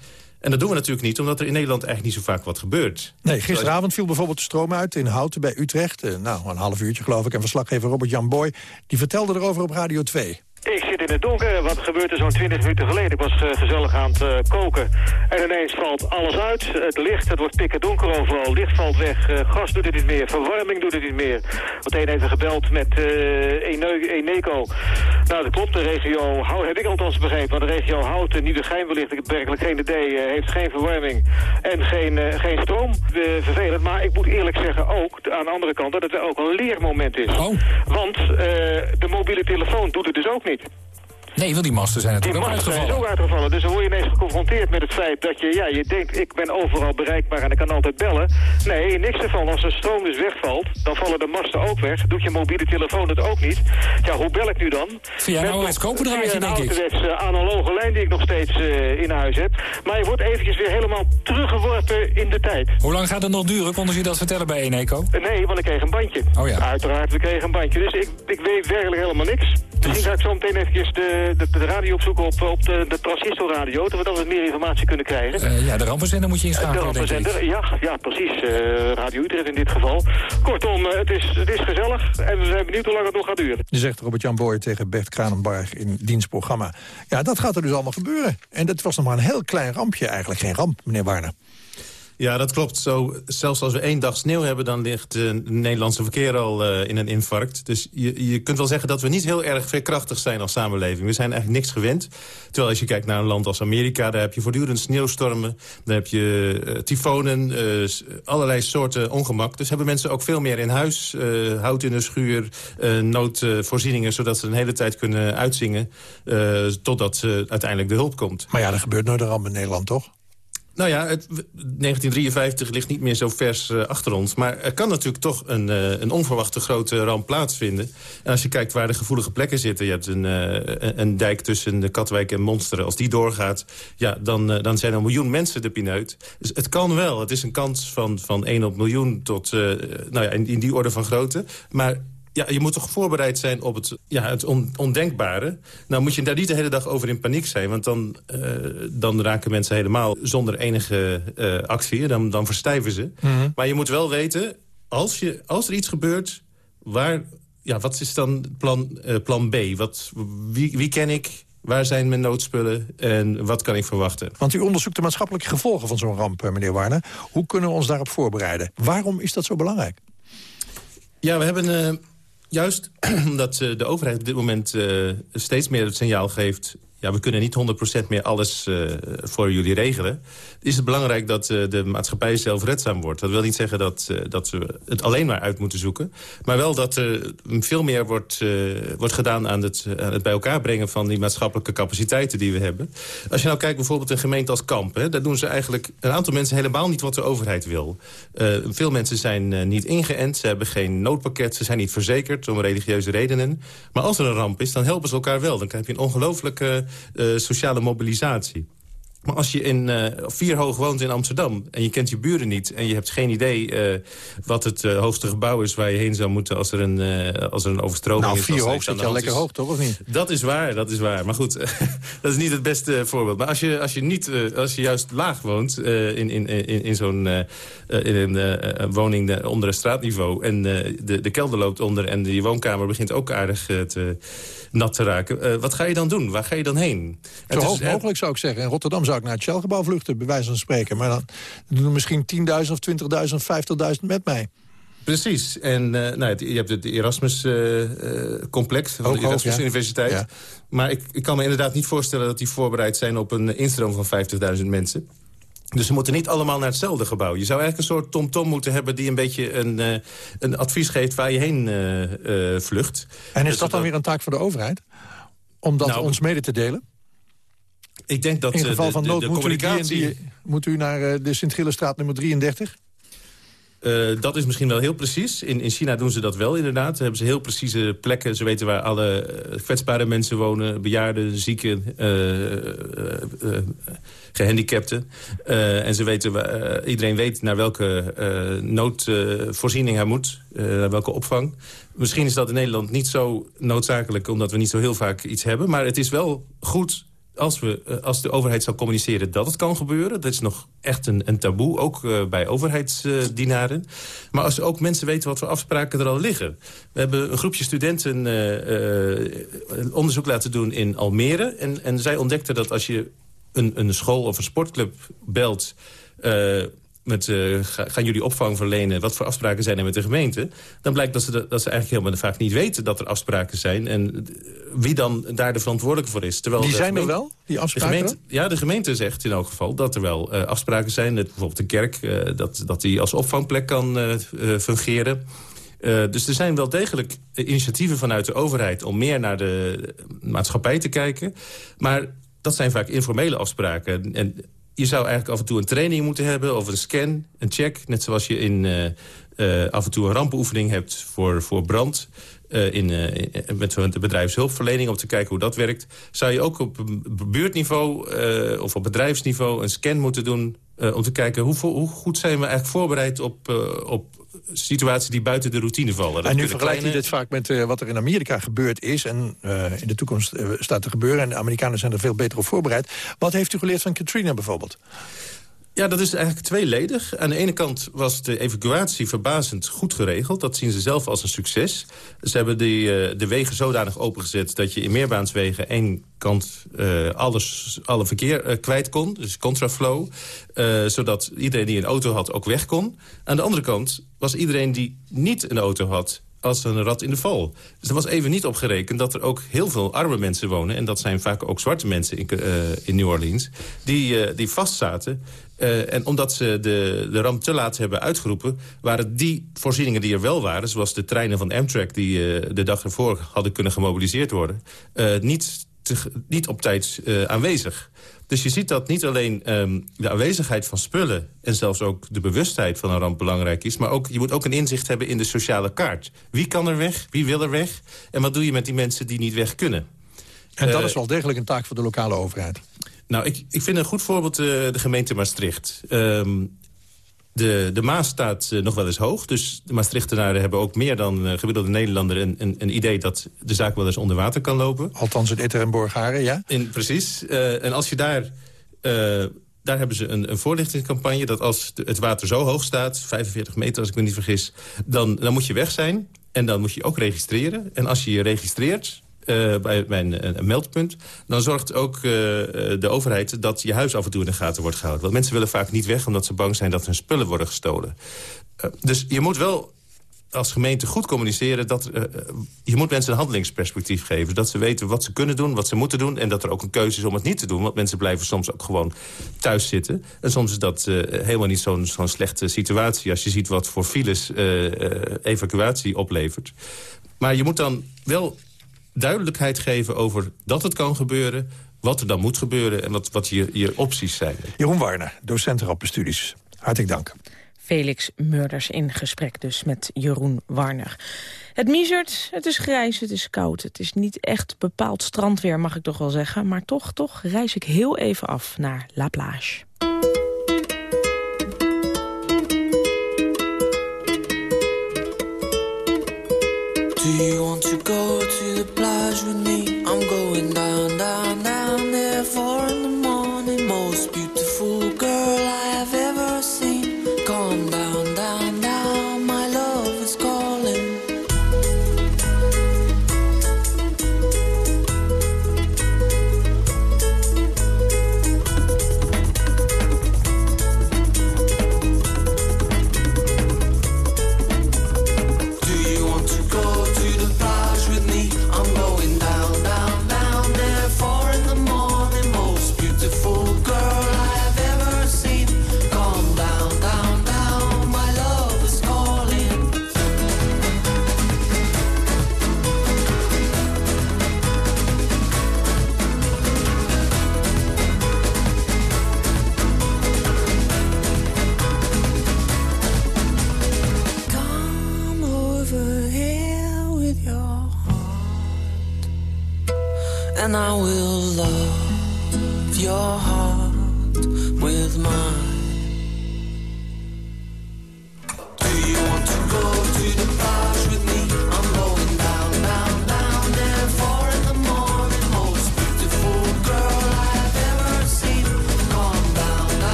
En dat doen we natuurlijk niet, omdat er in Nederland eigenlijk niet zo vaak wat gebeurt. Nee, gisteravond viel bijvoorbeeld de stroom uit in Houten bij Utrecht. Eh, nou, een half uurtje geloof ik. En verslaggever Robert-Jan Boy, die vertelde erover op Radio 2. Ik zit in het donker. Wat gebeurde zo'n 20 minuten geleden? Ik was uh, gezellig aan het uh, koken. En ineens valt alles uit. Het licht, het wordt pikken donker overal. Licht valt weg. Uh, gas doet het niet meer. Verwarming doet het niet meer. Meteen even gebeld met Eneco. Nou, dat klopt. De regio Hout, heb ik althans begrepen. Maar de regio Houten, Nieuwegein wellicht, ik heb werkelijk geen idee, heeft geen verwarming en geen, geen stroom. vervelend. Maar ik moet eerlijk zeggen ook, aan de andere kant, dat het ook een leermoment is. Oh. Want de mobiele telefoon doet het dus ook niet. Nee, want die masten zijn natuurlijk die ook masten uitgevallen. zijn ook uitgevallen. Dus dan word je ineens geconfronteerd met het feit dat je, ja, je denkt, ik ben overal bereikbaar en ik kan altijd bellen. Nee, niks ervan. Als de stroom dus wegvalt, dan vallen de masten ook weg. Doet je mobiele telefoon het ook niet. Ja, hoe bel ik nu dan? Via een ouderwets koperdraadje, denk ik. Via een analoge lijn die ik nog steeds uh, in huis heb. Maar je wordt eventjes weer helemaal teruggeworpen in de tijd. Hoe lang gaat het nog duren? Konden ze je dat vertellen bij Eneco? Uh, nee, want ik kreeg een bandje. Oh ja. Uiteraard, we kregen een bandje. Dus ik, ik weet werkelijk helemaal niks. Misschien ga ik zo meteen eventjes de, de, de radio opzoeken op, op de, de transistorradio, zodat we meer informatie kunnen krijgen. Uh, ja, de rampenzender moet je inschakelen, De rampenzender, ja, ja, precies. Uh, radio Utrecht in dit geval. Kortom, uh, het, is, het is gezellig en we zijn benieuwd hoe lang het nog gaat duren. Je zegt Robert-Jan Boy tegen Bert Kranenbarg in dienstprogramma. Ja, dat gaat er dus allemaal gebeuren. En dat was nog maar een heel klein rampje eigenlijk. Geen ramp, meneer Warner. Ja, dat klopt. Zo, zelfs als we één dag sneeuw hebben... dan ligt het Nederlandse verkeer al uh, in een infarct. Dus je, je kunt wel zeggen dat we niet heel erg veerkrachtig zijn als samenleving. We zijn eigenlijk niks gewend. Terwijl als je kijkt naar een land als Amerika... daar heb je voortdurend sneeuwstormen. Dan heb je uh, tyfonen, uh, allerlei soorten ongemak. Dus hebben mensen ook veel meer in huis. hout in de schuur, noodvoorzieningen... zodat ze een hele tijd kunnen uitzingen... totdat uiteindelijk de hulp komt. Maar ja, er gebeurt nooit ramp in Nederland, toch? Nou ja, het, 1953 ligt niet meer zo vers uh, achter ons. Maar er kan natuurlijk toch een, uh, een onverwachte grote ramp plaatsvinden. En als je kijkt waar de gevoelige plekken zitten... je hebt een, uh, een dijk tussen de Katwijk en Monsteren. Als die doorgaat, ja, dan, dan zijn er een miljoen mensen de pineut. Dus het kan wel. Het is een kans van, van 1 op miljoen tot nou ja, in, in die orde van grootte. Maar ja, je moet toch voorbereid zijn op het, ja, het ondenkbare. Nou moet je daar niet de hele dag over in paniek zijn... want dan, uh, dan raken mensen helemaal zonder enige uh, actie. Dan, dan verstijven ze. Mm -hmm. Maar je moet wel weten, als, je, als er iets gebeurt... Waar, ja, wat is dan plan, uh, plan B? Wat, wie, wie ken ik? Waar zijn mijn noodspullen en wat kan ik verwachten? Want u onderzoekt de maatschappelijke gevolgen van zo'n ramp, meneer Warner. Hoe kunnen we ons daarop voorbereiden? Waarom is dat zo belangrijk? Ja, we hebben juist omdat de overheid op dit moment uh, steeds meer het signaal geeft... ja, we kunnen niet 100% meer alles uh, voor jullie regelen... is het belangrijk dat uh, de maatschappij zelfredzaam wordt. Dat wil niet zeggen dat, dat we het alleen maar uit moeten zoeken... maar wel dat er veel meer wordt, wordt gedaan aan het, het bij elkaar brengen... van die maatschappelijke capaciteiten die we hebben. Als je nou kijkt bijvoorbeeld een gemeente als Kamp... Hè, daar doen ze eigenlijk een aantal mensen helemaal niet wat de overheid wil. veel mensen zijn niet ingeënt, ze hebben geen noodpakket... ze zijn niet verzekerd om religieuze redenen. Maar als er een ramp is, dan helpen ze elkaar wel. Dan krijg je een ongelooflijke uh, sociale mobilisatie. Maar als je in uh, Vierhoog woont in Amsterdam en je kent je buren niet... en je hebt geen idee uh, wat het uh, hoogste gebouw is waar je heen zou moeten... als er een, als er een overstroming nou, is. Nou, Vierhoog zit je al lekker hoog, toch? Of niet? Dat is waar, dat is waar. Maar goed, dat is niet het beste voorbeeld. Maar als je, als je, niet, als je juist laag woont in, in, in, in zo'n in een woning onder een straatniveau... en de, de kelder loopt onder en je woonkamer begint ook aardig te nat te raken. Uh, wat ga je dan doen? Waar ga je dan heen? Zo hoog is, mogelijk zou ik zeggen. In Rotterdam zou ik naar het Shell-gebouw vluchten, bij wijze van spreken. Maar dan doen er misschien 10.000 of 20.000 of 50.000 met mij. Precies. En nou, je hebt het Erasmus-complex van de Erasmus Universiteit. Maar ik, ik kan me inderdaad niet voorstellen dat die voorbereid zijn... op een instroom van 50.000 mensen. Dus ze moeten niet allemaal naar hetzelfde gebouw. Je zou eigenlijk een soort tom -tom moeten hebben... die een beetje een, uh, een advies geeft waar je heen uh, uh, vlucht. En is dus dat dan weer een taak voor de overheid? Om dat nou, ons mede te delen? Ik denk dat In geval van de, nood de, moet, communicatie... u die, moet u naar de Sint-Gillenstraat nummer 33? Uh, dat is misschien wel heel precies. In, in China doen ze dat wel inderdaad. Daar hebben ze heel precieze plekken. Ze weten waar alle kwetsbare mensen wonen. Bejaarden, zieken, uh, gehandicapten. en ze weten, iedereen weet naar welke noodvoorziening hij moet. naar welke opvang. Misschien is dat in Nederland niet zo noodzakelijk... omdat we niet zo heel vaak iets hebben. Maar het is wel goed als, we, eh, als de overheid zou communiceren dat het kan gebeuren... dat is nog echt een, een taboe, ook uh, bij overheidsdienaren. maar als ook mensen weten wat voor afspraken er al liggen. We hebben een groepje studenten uh, onderzoek laten doen in Almere. En, en zij ontdekten dat als je een, een school of een sportclub belt met, uh, gaan jullie opvang verlenen? Wat voor afspraken zijn er met de gemeente? Dan blijkt dat ze, de, dat ze eigenlijk helemaal vaak niet weten dat er afspraken zijn. En wie dan daar de verantwoordelijke voor is. Terwijl die zijn er wel, die afspraken? De gemeente, ja, de gemeente zegt in elk geval dat er wel uh, afspraken zijn. Dat bijvoorbeeld de kerk, uh, dat, dat die als opvangplek kan fungeren. dus er zijn wel degelijk initiatieven vanuit de overheid... om meer naar de maatschappij te kijken. Maar dat zijn vaak informele afspraken. En je zou eigenlijk af en toe een training moeten hebben... of een scan, een check. Net zoals je in, uh, uh, af en toe een rampenoefening hebt voor, voor brand... Uh, in, met de bedrijfshulpverlening om te kijken hoe dat werkt... zou je ook op buurtniveau of op bedrijfsniveau een scan moeten doen... om te kijken hoe, hoe, goed zijn we eigenlijk voorbereid op, op situaties die buiten de routine vallen. Dat en nu vergelijkt kleine... dit vaak met uh, wat er in Amerika gebeurd is... en uh, in de toekomst uh, staat te gebeuren... en de Amerikanen zijn er veel beter op voorbereid. Wat heeft u geleerd van Katrina bijvoorbeeld? Ja, dat is eigenlijk tweeledig. Aan de ene kant was de evacuatie verbazend goed geregeld. Dat zien ze zelf als een succes. Ze hebben die, uh, de wegen zodanig opengezet... dat je in meerbaanswegen één kant uh, alles, alle verkeer uh, kwijt kon. Dus contraflow. zodat iedereen die een auto had ook weg kon. Aan de andere kant was iedereen die niet een auto had als een rat in de val. Dus er was even niet op gerekend dat er ook heel veel arme mensen wonen... en dat zijn vaak ook zwarte mensen in, in New Orleans... die, uh, die vastzaten uh, en omdat ze de, de ramp te laat hebben uitgeroepen... waren die voorzieningen die er wel waren... zoals de treinen van Amtrak die uh, de dag ervoor hadden kunnen gemobiliseerd worden... Uh, niet, te, niet op tijd aanwezig. Dus je ziet dat niet alleen um, de aanwezigheid van spullen... en zelfs ook de bewustheid van een ramp belangrijk is... maar ook, je moet ook een inzicht hebben in de sociale kaart. Wie kan er weg? Wie wil er weg? En wat doe je met die mensen die niet weg kunnen? En dat is wel degelijk een taak voor de lokale overheid. Nou, ik, ik vind een goed voorbeeld uh, de gemeente Maastricht. Um, de, de Maas staat uh, nog wel eens hoog. Dus de Maastrichtenaren hebben ook meer dan uh, gemiddelde Nederlander... Een, een, een, idee dat de zaak wel eens onder water kan lopen. Althans in Itter en Borgaren, ja? In, precies. en als je daar... daar hebben ze een, een voorlichtingscampagne... dat als het water zo hoog staat, 45 meter als ik me niet vergis... dan, dan moet je weg zijn en dan moet je ook registreren. En als je je registreert, uh, bij, bij een, een, meldpunt... dan zorgt ook uh, de overheid dat je huis af en toe in de gaten wordt gehouden. Want mensen willen vaak niet weg omdat ze bang zijn dat hun spullen worden gestolen. Dus je moet wel als gemeente goed communiceren... dat je moet mensen een handelingsperspectief geven. Dat ze weten wat ze kunnen doen, wat ze moeten doen... en dat er ook een keuze is om het niet te doen. Want mensen blijven soms ook gewoon thuis zitten. En soms is dat helemaal niet zo'n zo'n slechte situatie... als je ziet wat voor files evacuatie oplevert. Maar je moet dan wel duidelijkheid geven over dat het kan gebeuren... wat er dan moet gebeuren en wat, wat je, je opties zijn. Jeroen Warner, docent rampenstudies. Hartelijk dank. Felix Murders in gesprek dus met Jeroen Warner. Het miezert, het is grijs, het is koud. Het is niet echt bepaald strandweer, mag ik toch wel zeggen. Maar toch, toch reis ik heel even af naar La Plage. Do you want to go oblige with me. I'm going down.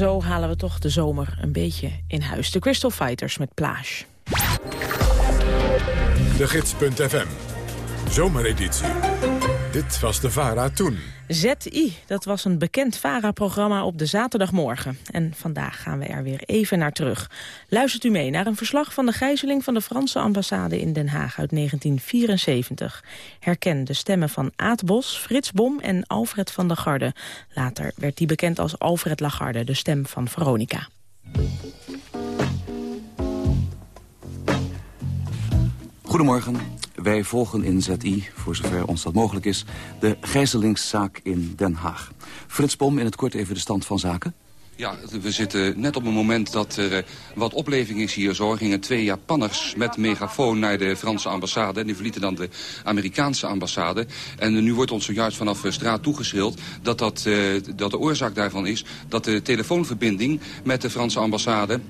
Zo halen we toch de zomer een beetje in huis. De Crystal Fighters met Plage. De Gids.fm. Zomereditie. Dit was de VARA toen. ZI, dat was een bekend VARA-programma op de zaterdagmorgen. En vandaag gaan we er weer even naar terug. Luistert u mee naar een verslag van de gijzeling van de Franse ambassade in Den Haag uit 1974. Herken de stemmen van Aad Bos, Frits Bom en Alfred van der Garde. Later werd die bekend als Alfred Lagarde, de stem van Veronica. Goedemorgen. Wij volgen in ZI, voor zover ons dat mogelijk is, de gijzelingszaak in Den Haag. Frits Bom, in het kort even de stand van zaken. Ja, we zitten net op een moment dat er eh, wat opleving is hier. Zo gingen twee Japanners met megafoon naar de Franse ambassade. En die verlieten dan de Amerikaanse ambassade. En nu wordt ons zojuist vanaf eh, straat toegeschreeuwd dat, dat, eh, dat de oorzaak daarvan is... dat de telefoonverbinding met de Franse ambassade...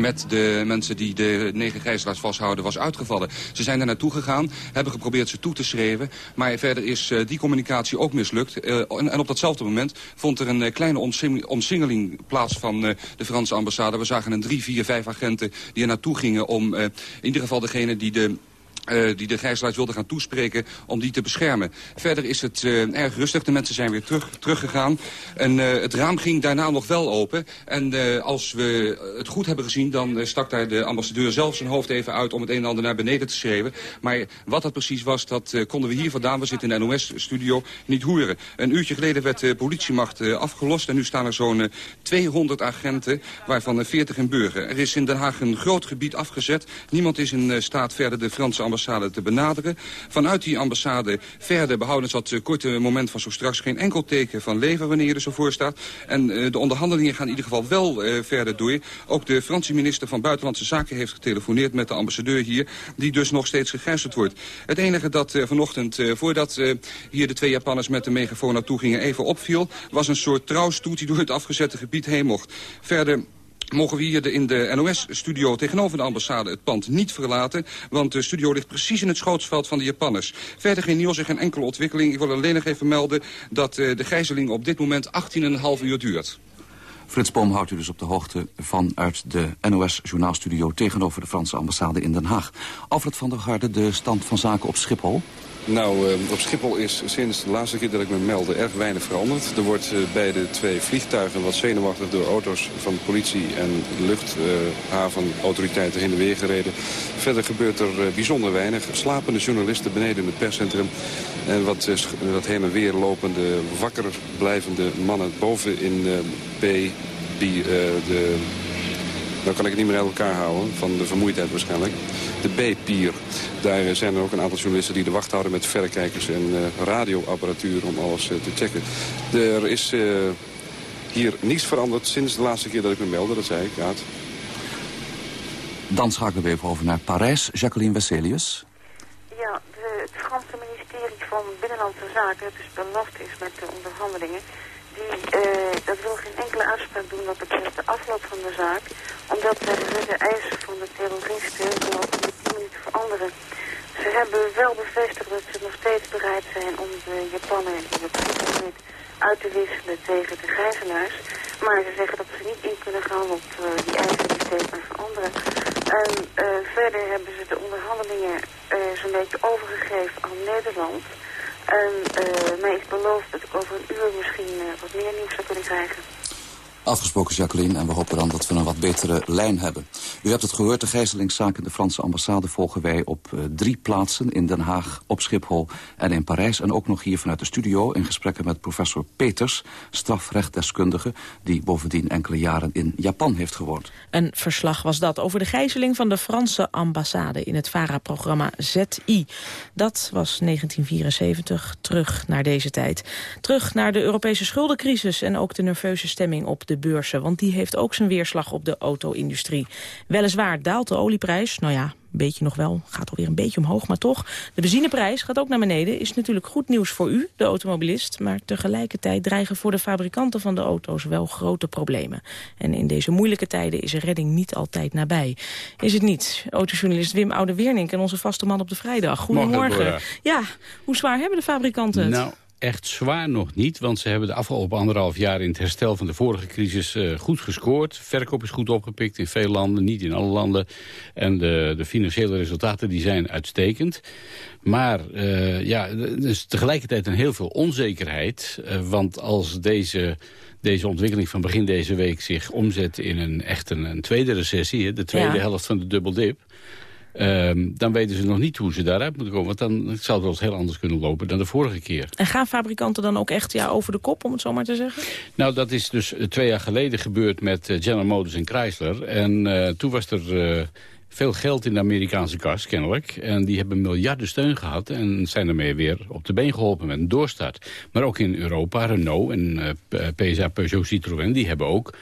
met de mensen die de negen gijzelaars vasthouden was uitgevallen. Ze zijn er naartoe gegaan, hebben geprobeerd ze toe te schreeuwen... maar verder is die communicatie ook mislukt. En, op datzelfde moment vond er een kleine omsing- omsingeling plaats van eh, de Franse ambassade. We zagen een drie, vier, vijf agenten die er naartoe gingen om eh, in ieder geval degene die de... eh, die de gijzelaars wilden gaan toespreken om die te beschermen. Verder is het eh, erg rustig. De mensen zijn weer terug, teruggegaan. En eh, het raam ging daarna nog wel open. En als we het goed hebben gezien, dan stak daar de ambassadeur zelf zijn hoofd even uit om het een en ander naar beneden te schreeuwen. Maar wat dat precies was, dat konden we hier vandaan, we zitten in de NOS-studio, niet horen. Een uurtje geleden werd de politiemacht afgelost en nu staan er zo'n eh, 200 agenten, waarvan er 40 in Burger. Er is in Den Haag een groot gebied afgezet. Niemand is in staat verder de Franse ambassade te benaderen. Vanuit die ambassade verder behouden ze dat eh, korte moment van zo straks geen enkel teken van leven wanneer er zo voor staat. En eh, de onderhandelingen gaan in ieder geval wel eh, verder door. Ook de Franse minister van Buitenlandse Zaken heeft getelefoneerd met de ambassadeur hier, die dus nog steeds gegijzeld wordt. Het enige dat vanochtend, voordat hier de twee Japanners met de megafoon naartoe gingen, even opviel, was een soort trouwstoet die door het afgezette gebied heen mocht. Verder mogen we hier in de NOS-studio tegenover de ambassade het pand niet verlaten. Want de studio ligt precies in het schootsveld van de Japanners. Verder geen nieuws en geen enkele ontwikkeling. Ik wil alleen nog even melden dat uh, de gijzeling op dit moment 18,5 uur duurt. Frits Boom houdt u dus op de hoogte vanuit de NOS-journaalstudio... tegenover de Franse ambassade in Den Haag. Alfred van der Garde, de stand van zaken op Schiphol. Nou, uh, op Schiphol is sinds de laatste keer dat ik me meldde erg weinig veranderd. Er wordt uh, bij de twee vliegtuigen wat zenuwachtig door auto's van politie en luchthavenautoriteiten uh, heen en weer gereden. Verder gebeurt er bijzonder weinig. Slapende journalisten beneden in het perscentrum. En wat, wat heen en weer lopende, wakker blijvende mannen boven in B, die de... Nou kan ik het niet meer uit elkaar houden, van de vermoeidheid waarschijnlijk de B-pier. Daar zijn er ook een aantal journalisten die de wacht houden met verrekijkers en uh, radioapparatuur om alles uh, te checken. Er is uh, hier niets veranderd sinds de laatste keer dat ik me meldde, dat zei ik, Raad. Dan schakelen we even over naar Parijs. Jacqueline Wesselius. Ja, de, het Franse ministerie van Binnenlandse Zaken, dus belast is met de onderhandelingen, die, uh, dat wil geen enkele uitspraak doen wat betreft de afloop van de zaak. Omdat uh, de eisen van de terroristen met 10 minuten veranderen. Ze hebben wel bevestigd dat ze nog steeds bereid zijn om de Japanen op dit moment uit te wisselen tegen de gijzelaars. Maar ze zeggen dat ze niet in kunnen gaan op uh, die eisen die steeds maar veranderen. En verder hebben ze de onderhandelingen zo'n beetje overgegeven aan Nederland. En uh, mij is beloofd dat ik over een uur misschien uh, wat meer nieuws zou kunnen krijgen. Afgesproken, Jacqueline, en we hopen dan dat we een wat betere lijn hebben. U hebt het gehoord, de gijzelingszaak in de Franse ambassade volgen wij op uh, drie plaatsen. In Den Haag, op Schiphol en in Parijs. En ook nog hier vanuit de studio in gesprekken met professor Peters, strafrechtdeskundige, die bovendien enkele jaren in Japan heeft gewoond. Een verslag was dat over de gijzeling van de Franse ambassade in het VARA-programma ZI. Dat was 1974, terug naar deze tijd. Terug naar de Europese schuldencrisis en ook de nerveuze stemming op de de beurzen. Want die heeft ook zijn weerslag op de auto-industrie. Weliswaar daalt de olieprijs, nou ja, een beetje nog wel, gaat alweer een beetje omhoog, maar toch. De benzineprijs gaat ook naar beneden, is natuurlijk goed nieuws voor u, de automobilist. Maar tegelijkertijd dreigen voor de fabrikanten van de auto's wel grote problemen. En in deze moeilijke tijden is er redding niet altijd nabij. Is het niet? Autojournalist Wim Oude-Wernink en onze vaste man op de vrijdag. Goedemorgen. Ja, hoe zwaar hebben de fabrikanten het? Nou echt zwaar nog niet. Want ze hebben de afgelopen anderhalf jaar in het herstel van de vorige crisis uh, goed gescoord. Verkoop is goed opgepikt in veel landen, niet in alle landen. En de, de financiële resultaten die zijn uitstekend. Maar uh, ja, er is tegelijkertijd een heel veel onzekerheid. Uh, want als deze deze ontwikkeling van begin deze week zich omzet in een echt een, een tweede recessie, de tweede ja. helft van de dubbeldip, Um, dan weten ze nog niet hoe ze daaruit moeten komen. Want dan zou het wel eens heel anders kunnen lopen dan de vorige keer. En gaan fabrikanten dan ook echt ja, over de kop, om het zo maar te zeggen? Nou, dat is dus twee jaar geleden gebeurd met General Motors en Chrysler. En uh, toen was er... Uh, veel geld in de Amerikaanse kas, kennelijk. En die hebben miljarden steun gehad en zijn ermee weer op de been geholpen met een doorstart. Maar ook in Europa, Renault en uh, PSA, Peugeot, Citroën, die hebben ook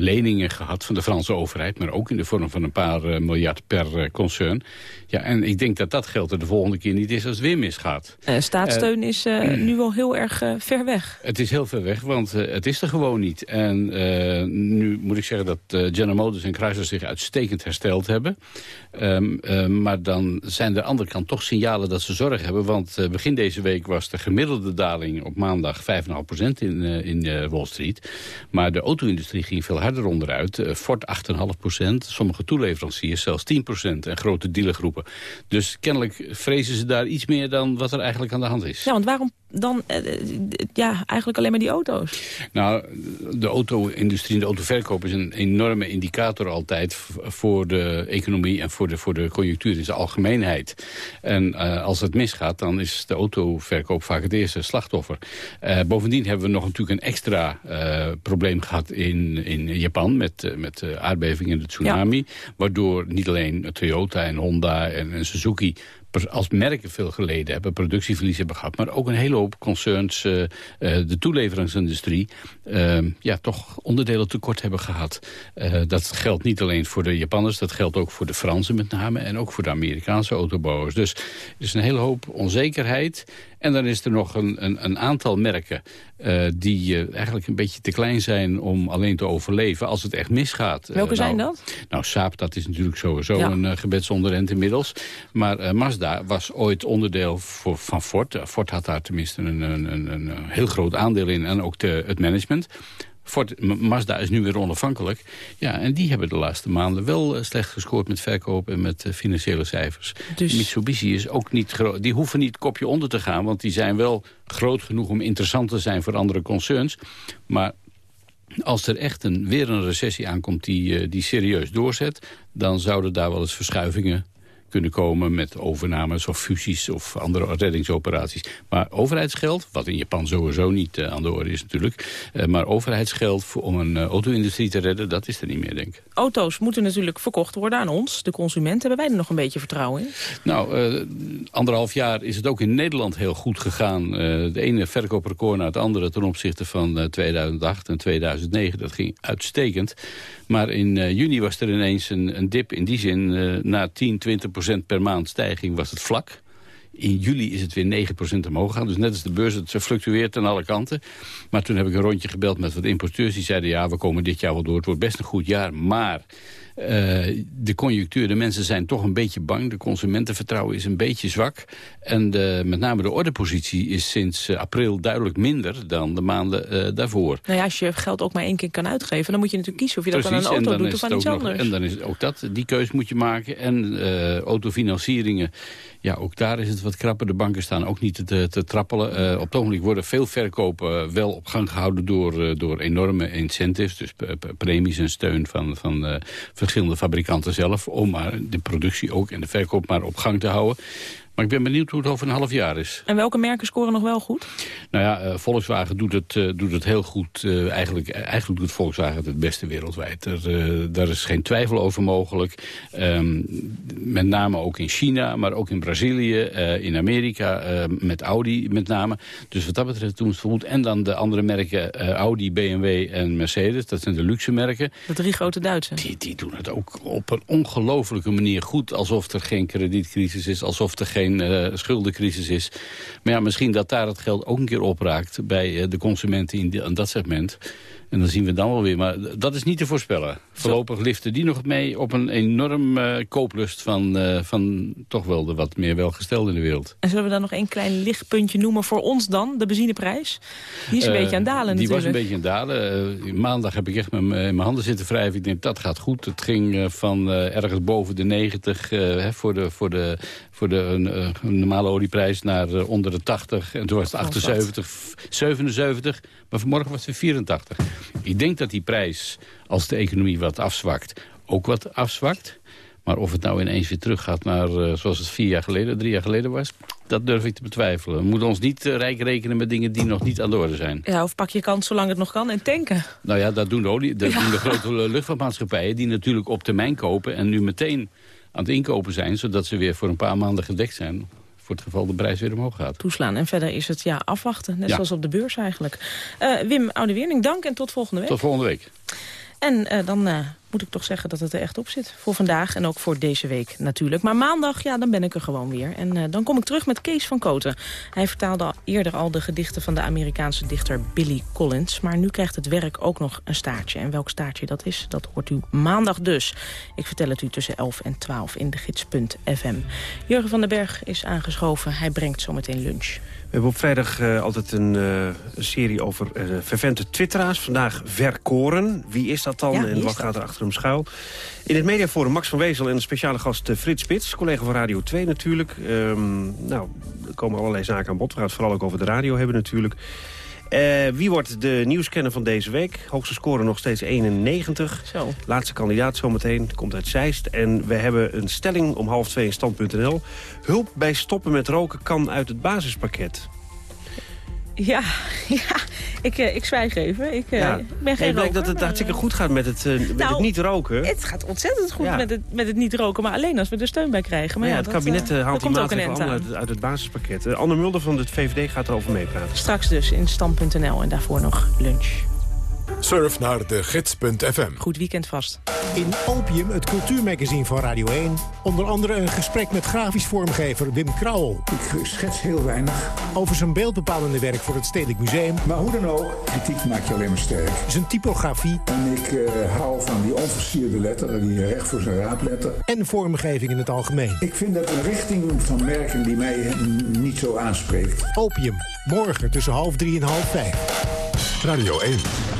leningen gehad van de Franse overheid... maar ook in de vorm van een paar uh, miljard per uh, concern. Ja, en ik denk dat dat geld er de volgende keer niet is als het weer misgaat. Uh, staatssteun is nu wel heel erg ver weg. Het is heel ver weg, want het is er gewoon niet. En nu moet ik zeggen dat General Motors en Chrysler zich uitstekend hersteld hebben. Um, maar dan zijn er aan de andere kant toch signalen dat ze zorg hebben. Want begin deze week was de gemiddelde daling op maandag 5,5% in, in Wall Street. Maar de auto-industrie ging veel harder onderuit. Uh, Ford 8,5% sommige toeleveranciers zelfs 10% en grote dealergroepen. Dus kennelijk vrezen ze daar iets meer dan wat er eigenlijk aan de hand is. Ja, want waarom dan uh, ja, eigenlijk alleen maar die auto's? Nou, de auto-industrie en de autoverkoop is een enorme indicator altijd... voor de economie en voor de, voor de conjunctuur in zijn algemeenheid. En uh, als het misgaat, dan is de autoverkoop vaak het eerste slachtoffer. Uh, bovendien hebben we nog natuurlijk een extra probleem gehad in, in Japan... met, met de aardbeving en de tsunami. Ja. Waardoor niet alleen Toyota en Honda en, en Suzuki als merken veel geleden hebben, productieverlies hebben gehad... maar ook een hele hoop concerns, uh, uh, de toeleveringsindustrie... Uh, ja, toch onderdelen tekort hebben gehad. dat geldt niet alleen voor de Japanners, dat geldt ook voor de Fransen met name... en ook voor de Amerikaanse autobouwers. Dus er is een hele hoop onzekerheid... En dan is er nog een, een, een aantal merken uh, die uh, eigenlijk een beetje te klein zijn om alleen te overleven als het echt misgaat. Welke uh, zijn nou, dat? Nou, Saab, dat is natuurlijk sowieso Ja. een gebedsonderend inmiddels. Maar Mazda was ooit onderdeel voor, van Ford. Ford had daar tenminste een, een, een, een heel groot aandeel in en ook de, het management. Ford, Mazda is nu weer onafhankelijk. Ja, en die hebben de laatste maanden wel eh, slecht gescoord met verkoop en met eh, financiële cijfers. Dus- Mitsubishi is ook niet groot. Die hoeven niet kopje onder te gaan, want die zijn wel groot genoeg om interessant te zijn voor andere concerns. Maar als er echt een, weer een recessie aankomt die, eh, die serieus doorzet... dan zouden daar wel eens verschuivingen kunnen komen met overnames of fusies of andere reddingsoperaties. Maar overheidsgeld, wat in Japan sowieso niet eh, aan de orde is natuurlijk... eh, maar overheidsgeld voor, om een eh, auto-industrie te redden, dat is er niet meer, denk ik. Auto's moeten natuurlijk verkocht worden aan ons, de consument. Hebben wij er nog een beetje vertrouwen in? Nou, anderhalf jaar is het ook in Nederland heel goed gegaan. De ene verkooprecord naar het andere ten opzichte van eh, 2008 en 2009. Dat ging uitstekend. Maar in juni was er ineens een, een dip in die zin. na 10, 20 per maand stijging was het vlak. In juli is het weer 9 procent omhoog gegaan. Dus net als de beurs, het fluctueert aan alle kanten. Maar toen heb ik een rondje gebeld met wat importeurs. Die zeiden, ja, we komen dit jaar wel door. Het wordt best een goed jaar. Maar eh, de conjunctuur, de mensen zijn toch een beetje bang. De consumentenvertrouwen is een beetje zwak. En de, met name de ordepositie is sinds eh, april duidelijk minder dan de maanden eh, daarvoor. Nou ja, als je geld ook maar één keer kan uitgeven... dan moet je natuurlijk kiezen of je dat aan een en auto doet of aan iets ook nog- anders. En dan is ook dat, die keus moet je maken. En eh, autofinancieringen, ja, ook daar is het wat krapper. De banken staan ook niet te, te trappelen. Op het ogenblik worden veel verkopen wel op gang gehouden door, door enorme incentives. Dus premies en steun van, van verschillende fabrikanten zelf. Om maar de productie ook en de verkoop maar op gang te houden. Maar ik ben benieuwd hoe het over een half jaar is. En welke merken scoren nog wel goed? Nou ja, eh, Volkswagen doet het, eh, doet het heel goed. Eh, eigenlijk, eigenlijk doet Volkswagen het het beste wereldwijd. Er, daar is geen twijfel over mogelijk. Ehm, met name ook in China, maar ook in Brazilië, in Amerika, met Audi met name. Dus wat dat betreft doen ze het goed. En dan de andere merken, Audi, BMW en Mercedes. Dat zijn de luxe merken. De drie grote Duitse. Die, die doen het ook op een ongelofelijke manier goed. Alsof er geen kredietcrisis is, alsof er geen eh, schuldencrisis is. Maar ja, misschien dat daar het geld ook een keer opraakt... bij eh, de consumenten in, die- in dat segment. En dan zien we dan wel weer. Maar dat is niet te voorspellen. Voorlopig liften die nog mee op een enorm eh, kooplust... Van, van toch wel de wat meer welgestelden in de wereld. En zullen we dan nog één klein lichtpuntje noemen voor ons dan? De benzineprijs? Die is een beetje aan dalen Die natuurlijk. was een beetje aan dalen. Maandag heb ik echt mijn in mijn handen zitten wrijven. Ik denk, dat gaat goed. Het ging van ergens boven de 90 eh, hè, voor de, voor de, voor de een, eh, een normale olieprijs naar eh, onder de 80. En toen was het Oh, 78, 77. Maar vanmorgen was het 84. Ik denk dat die prijs, als de economie wat afzwakt, ook wat afzwakt. Maar of het nou ineens weer teruggaat naar eh, zoals het vier jaar geleden, drie jaar geleden was... dat durf ik te betwijfelen. We moeten ons niet rijk rekenen met dingen die nog niet aan de orde zijn. Ja, of pak je kans zolang het nog kan en tanken. Nou ja, dat doen de, olie, dat doen de grote luchtvaartmaatschappijen... die natuurlijk op termijn kopen en nu meteen aan het inkopen zijn... zodat ze weer voor een paar maanden gedekt zijn... voor het geval de prijs weer omhoog gaat. Toeslaan. En verder is het ja, afwachten. Net Ja. zoals op de beurs eigenlijk. Eh, Wim Oudeweerning, dank en tot volgende week. Tot volgende week. En eh, dan eh, moet ik toch zeggen dat het er echt op zit. Voor vandaag en ook voor deze week natuurlijk. Maar maandag, ja, dan ben ik er gewoon weer. En eh, dan kom ik terug met Kees van Koten. Hij vertaalde al eerder al de gedichten van de Amerikaanse dichter Billy Collins. Maar nu krijgt het werk ook nog een staartje. En welk staartje dat is, dat hoort u maandag dus. Ik vertel het u tussen 11 en 12 in de gids.fm. Jurgen van den Berg is aangeschoven. Hij brengt zometeen lunch. We hebben op vrijdag eh, altijd een, eh, een serie over eh, vervente twitteraars. Vandaag Verkoren. Wie is dat dan Ja, en wat gaat er achter hem schuil? In het mediaforum Max van Wezel en een speciale gast Frits Spits. Collega van Radio 2 natuurlijk. Ehm, nou, er komen allerlei zaken aan bod. We gaan het vooral ook over de radio hebben natuurlijk. Eh, wie wordt de nieuwskenner van deze week? Hoogste score nog steeds 91. Zo. Laatste kandidaat zometeen. Komt uit Zeist. En we hebben een stelling om half twee in stand.nl. Hulp bij stoppen met roken kan uit het basispakket. Ja, ja ik, eh, ik zwijg even. Ik eh, Ja. ben geen het blijkt dat het hartstikke eh, goed gaat met het, met Nou, het niet roken. Het gaat ontzettend goed Ja. met, het, met het niet roken, maar alleen als we er steun bij krijgen. Maar Maar ja, ja, het dat, kabinet haalt die maatregelen uit, uit het basispakket. Anne Mulder van het VVD gaat erover meepraten. Straks dus in stand.nl en daarvoor nog lunch. Surf naar de gids.fm. Goed weekend vast. In Opium, het cultuurmagazine van Radio 1... onder andere een gesprek met grafisch vormgever Wim Krauwel. Ik schets heel weinig. Over zijn beeldbepalende werk voor het Stedelijk Museum. Maar hoe dan ook, kritiek maakt je alleen maar sterk. Zijn typografie. En ik uh, hou van die onversierde letter, die recht voor zijn raapletter. En vormgeving in het algemeen. Ik vind dat een richting van merken die mij niet zo aanspreekt. Opium, morgen tussen half drie en half vijf. Radio 1.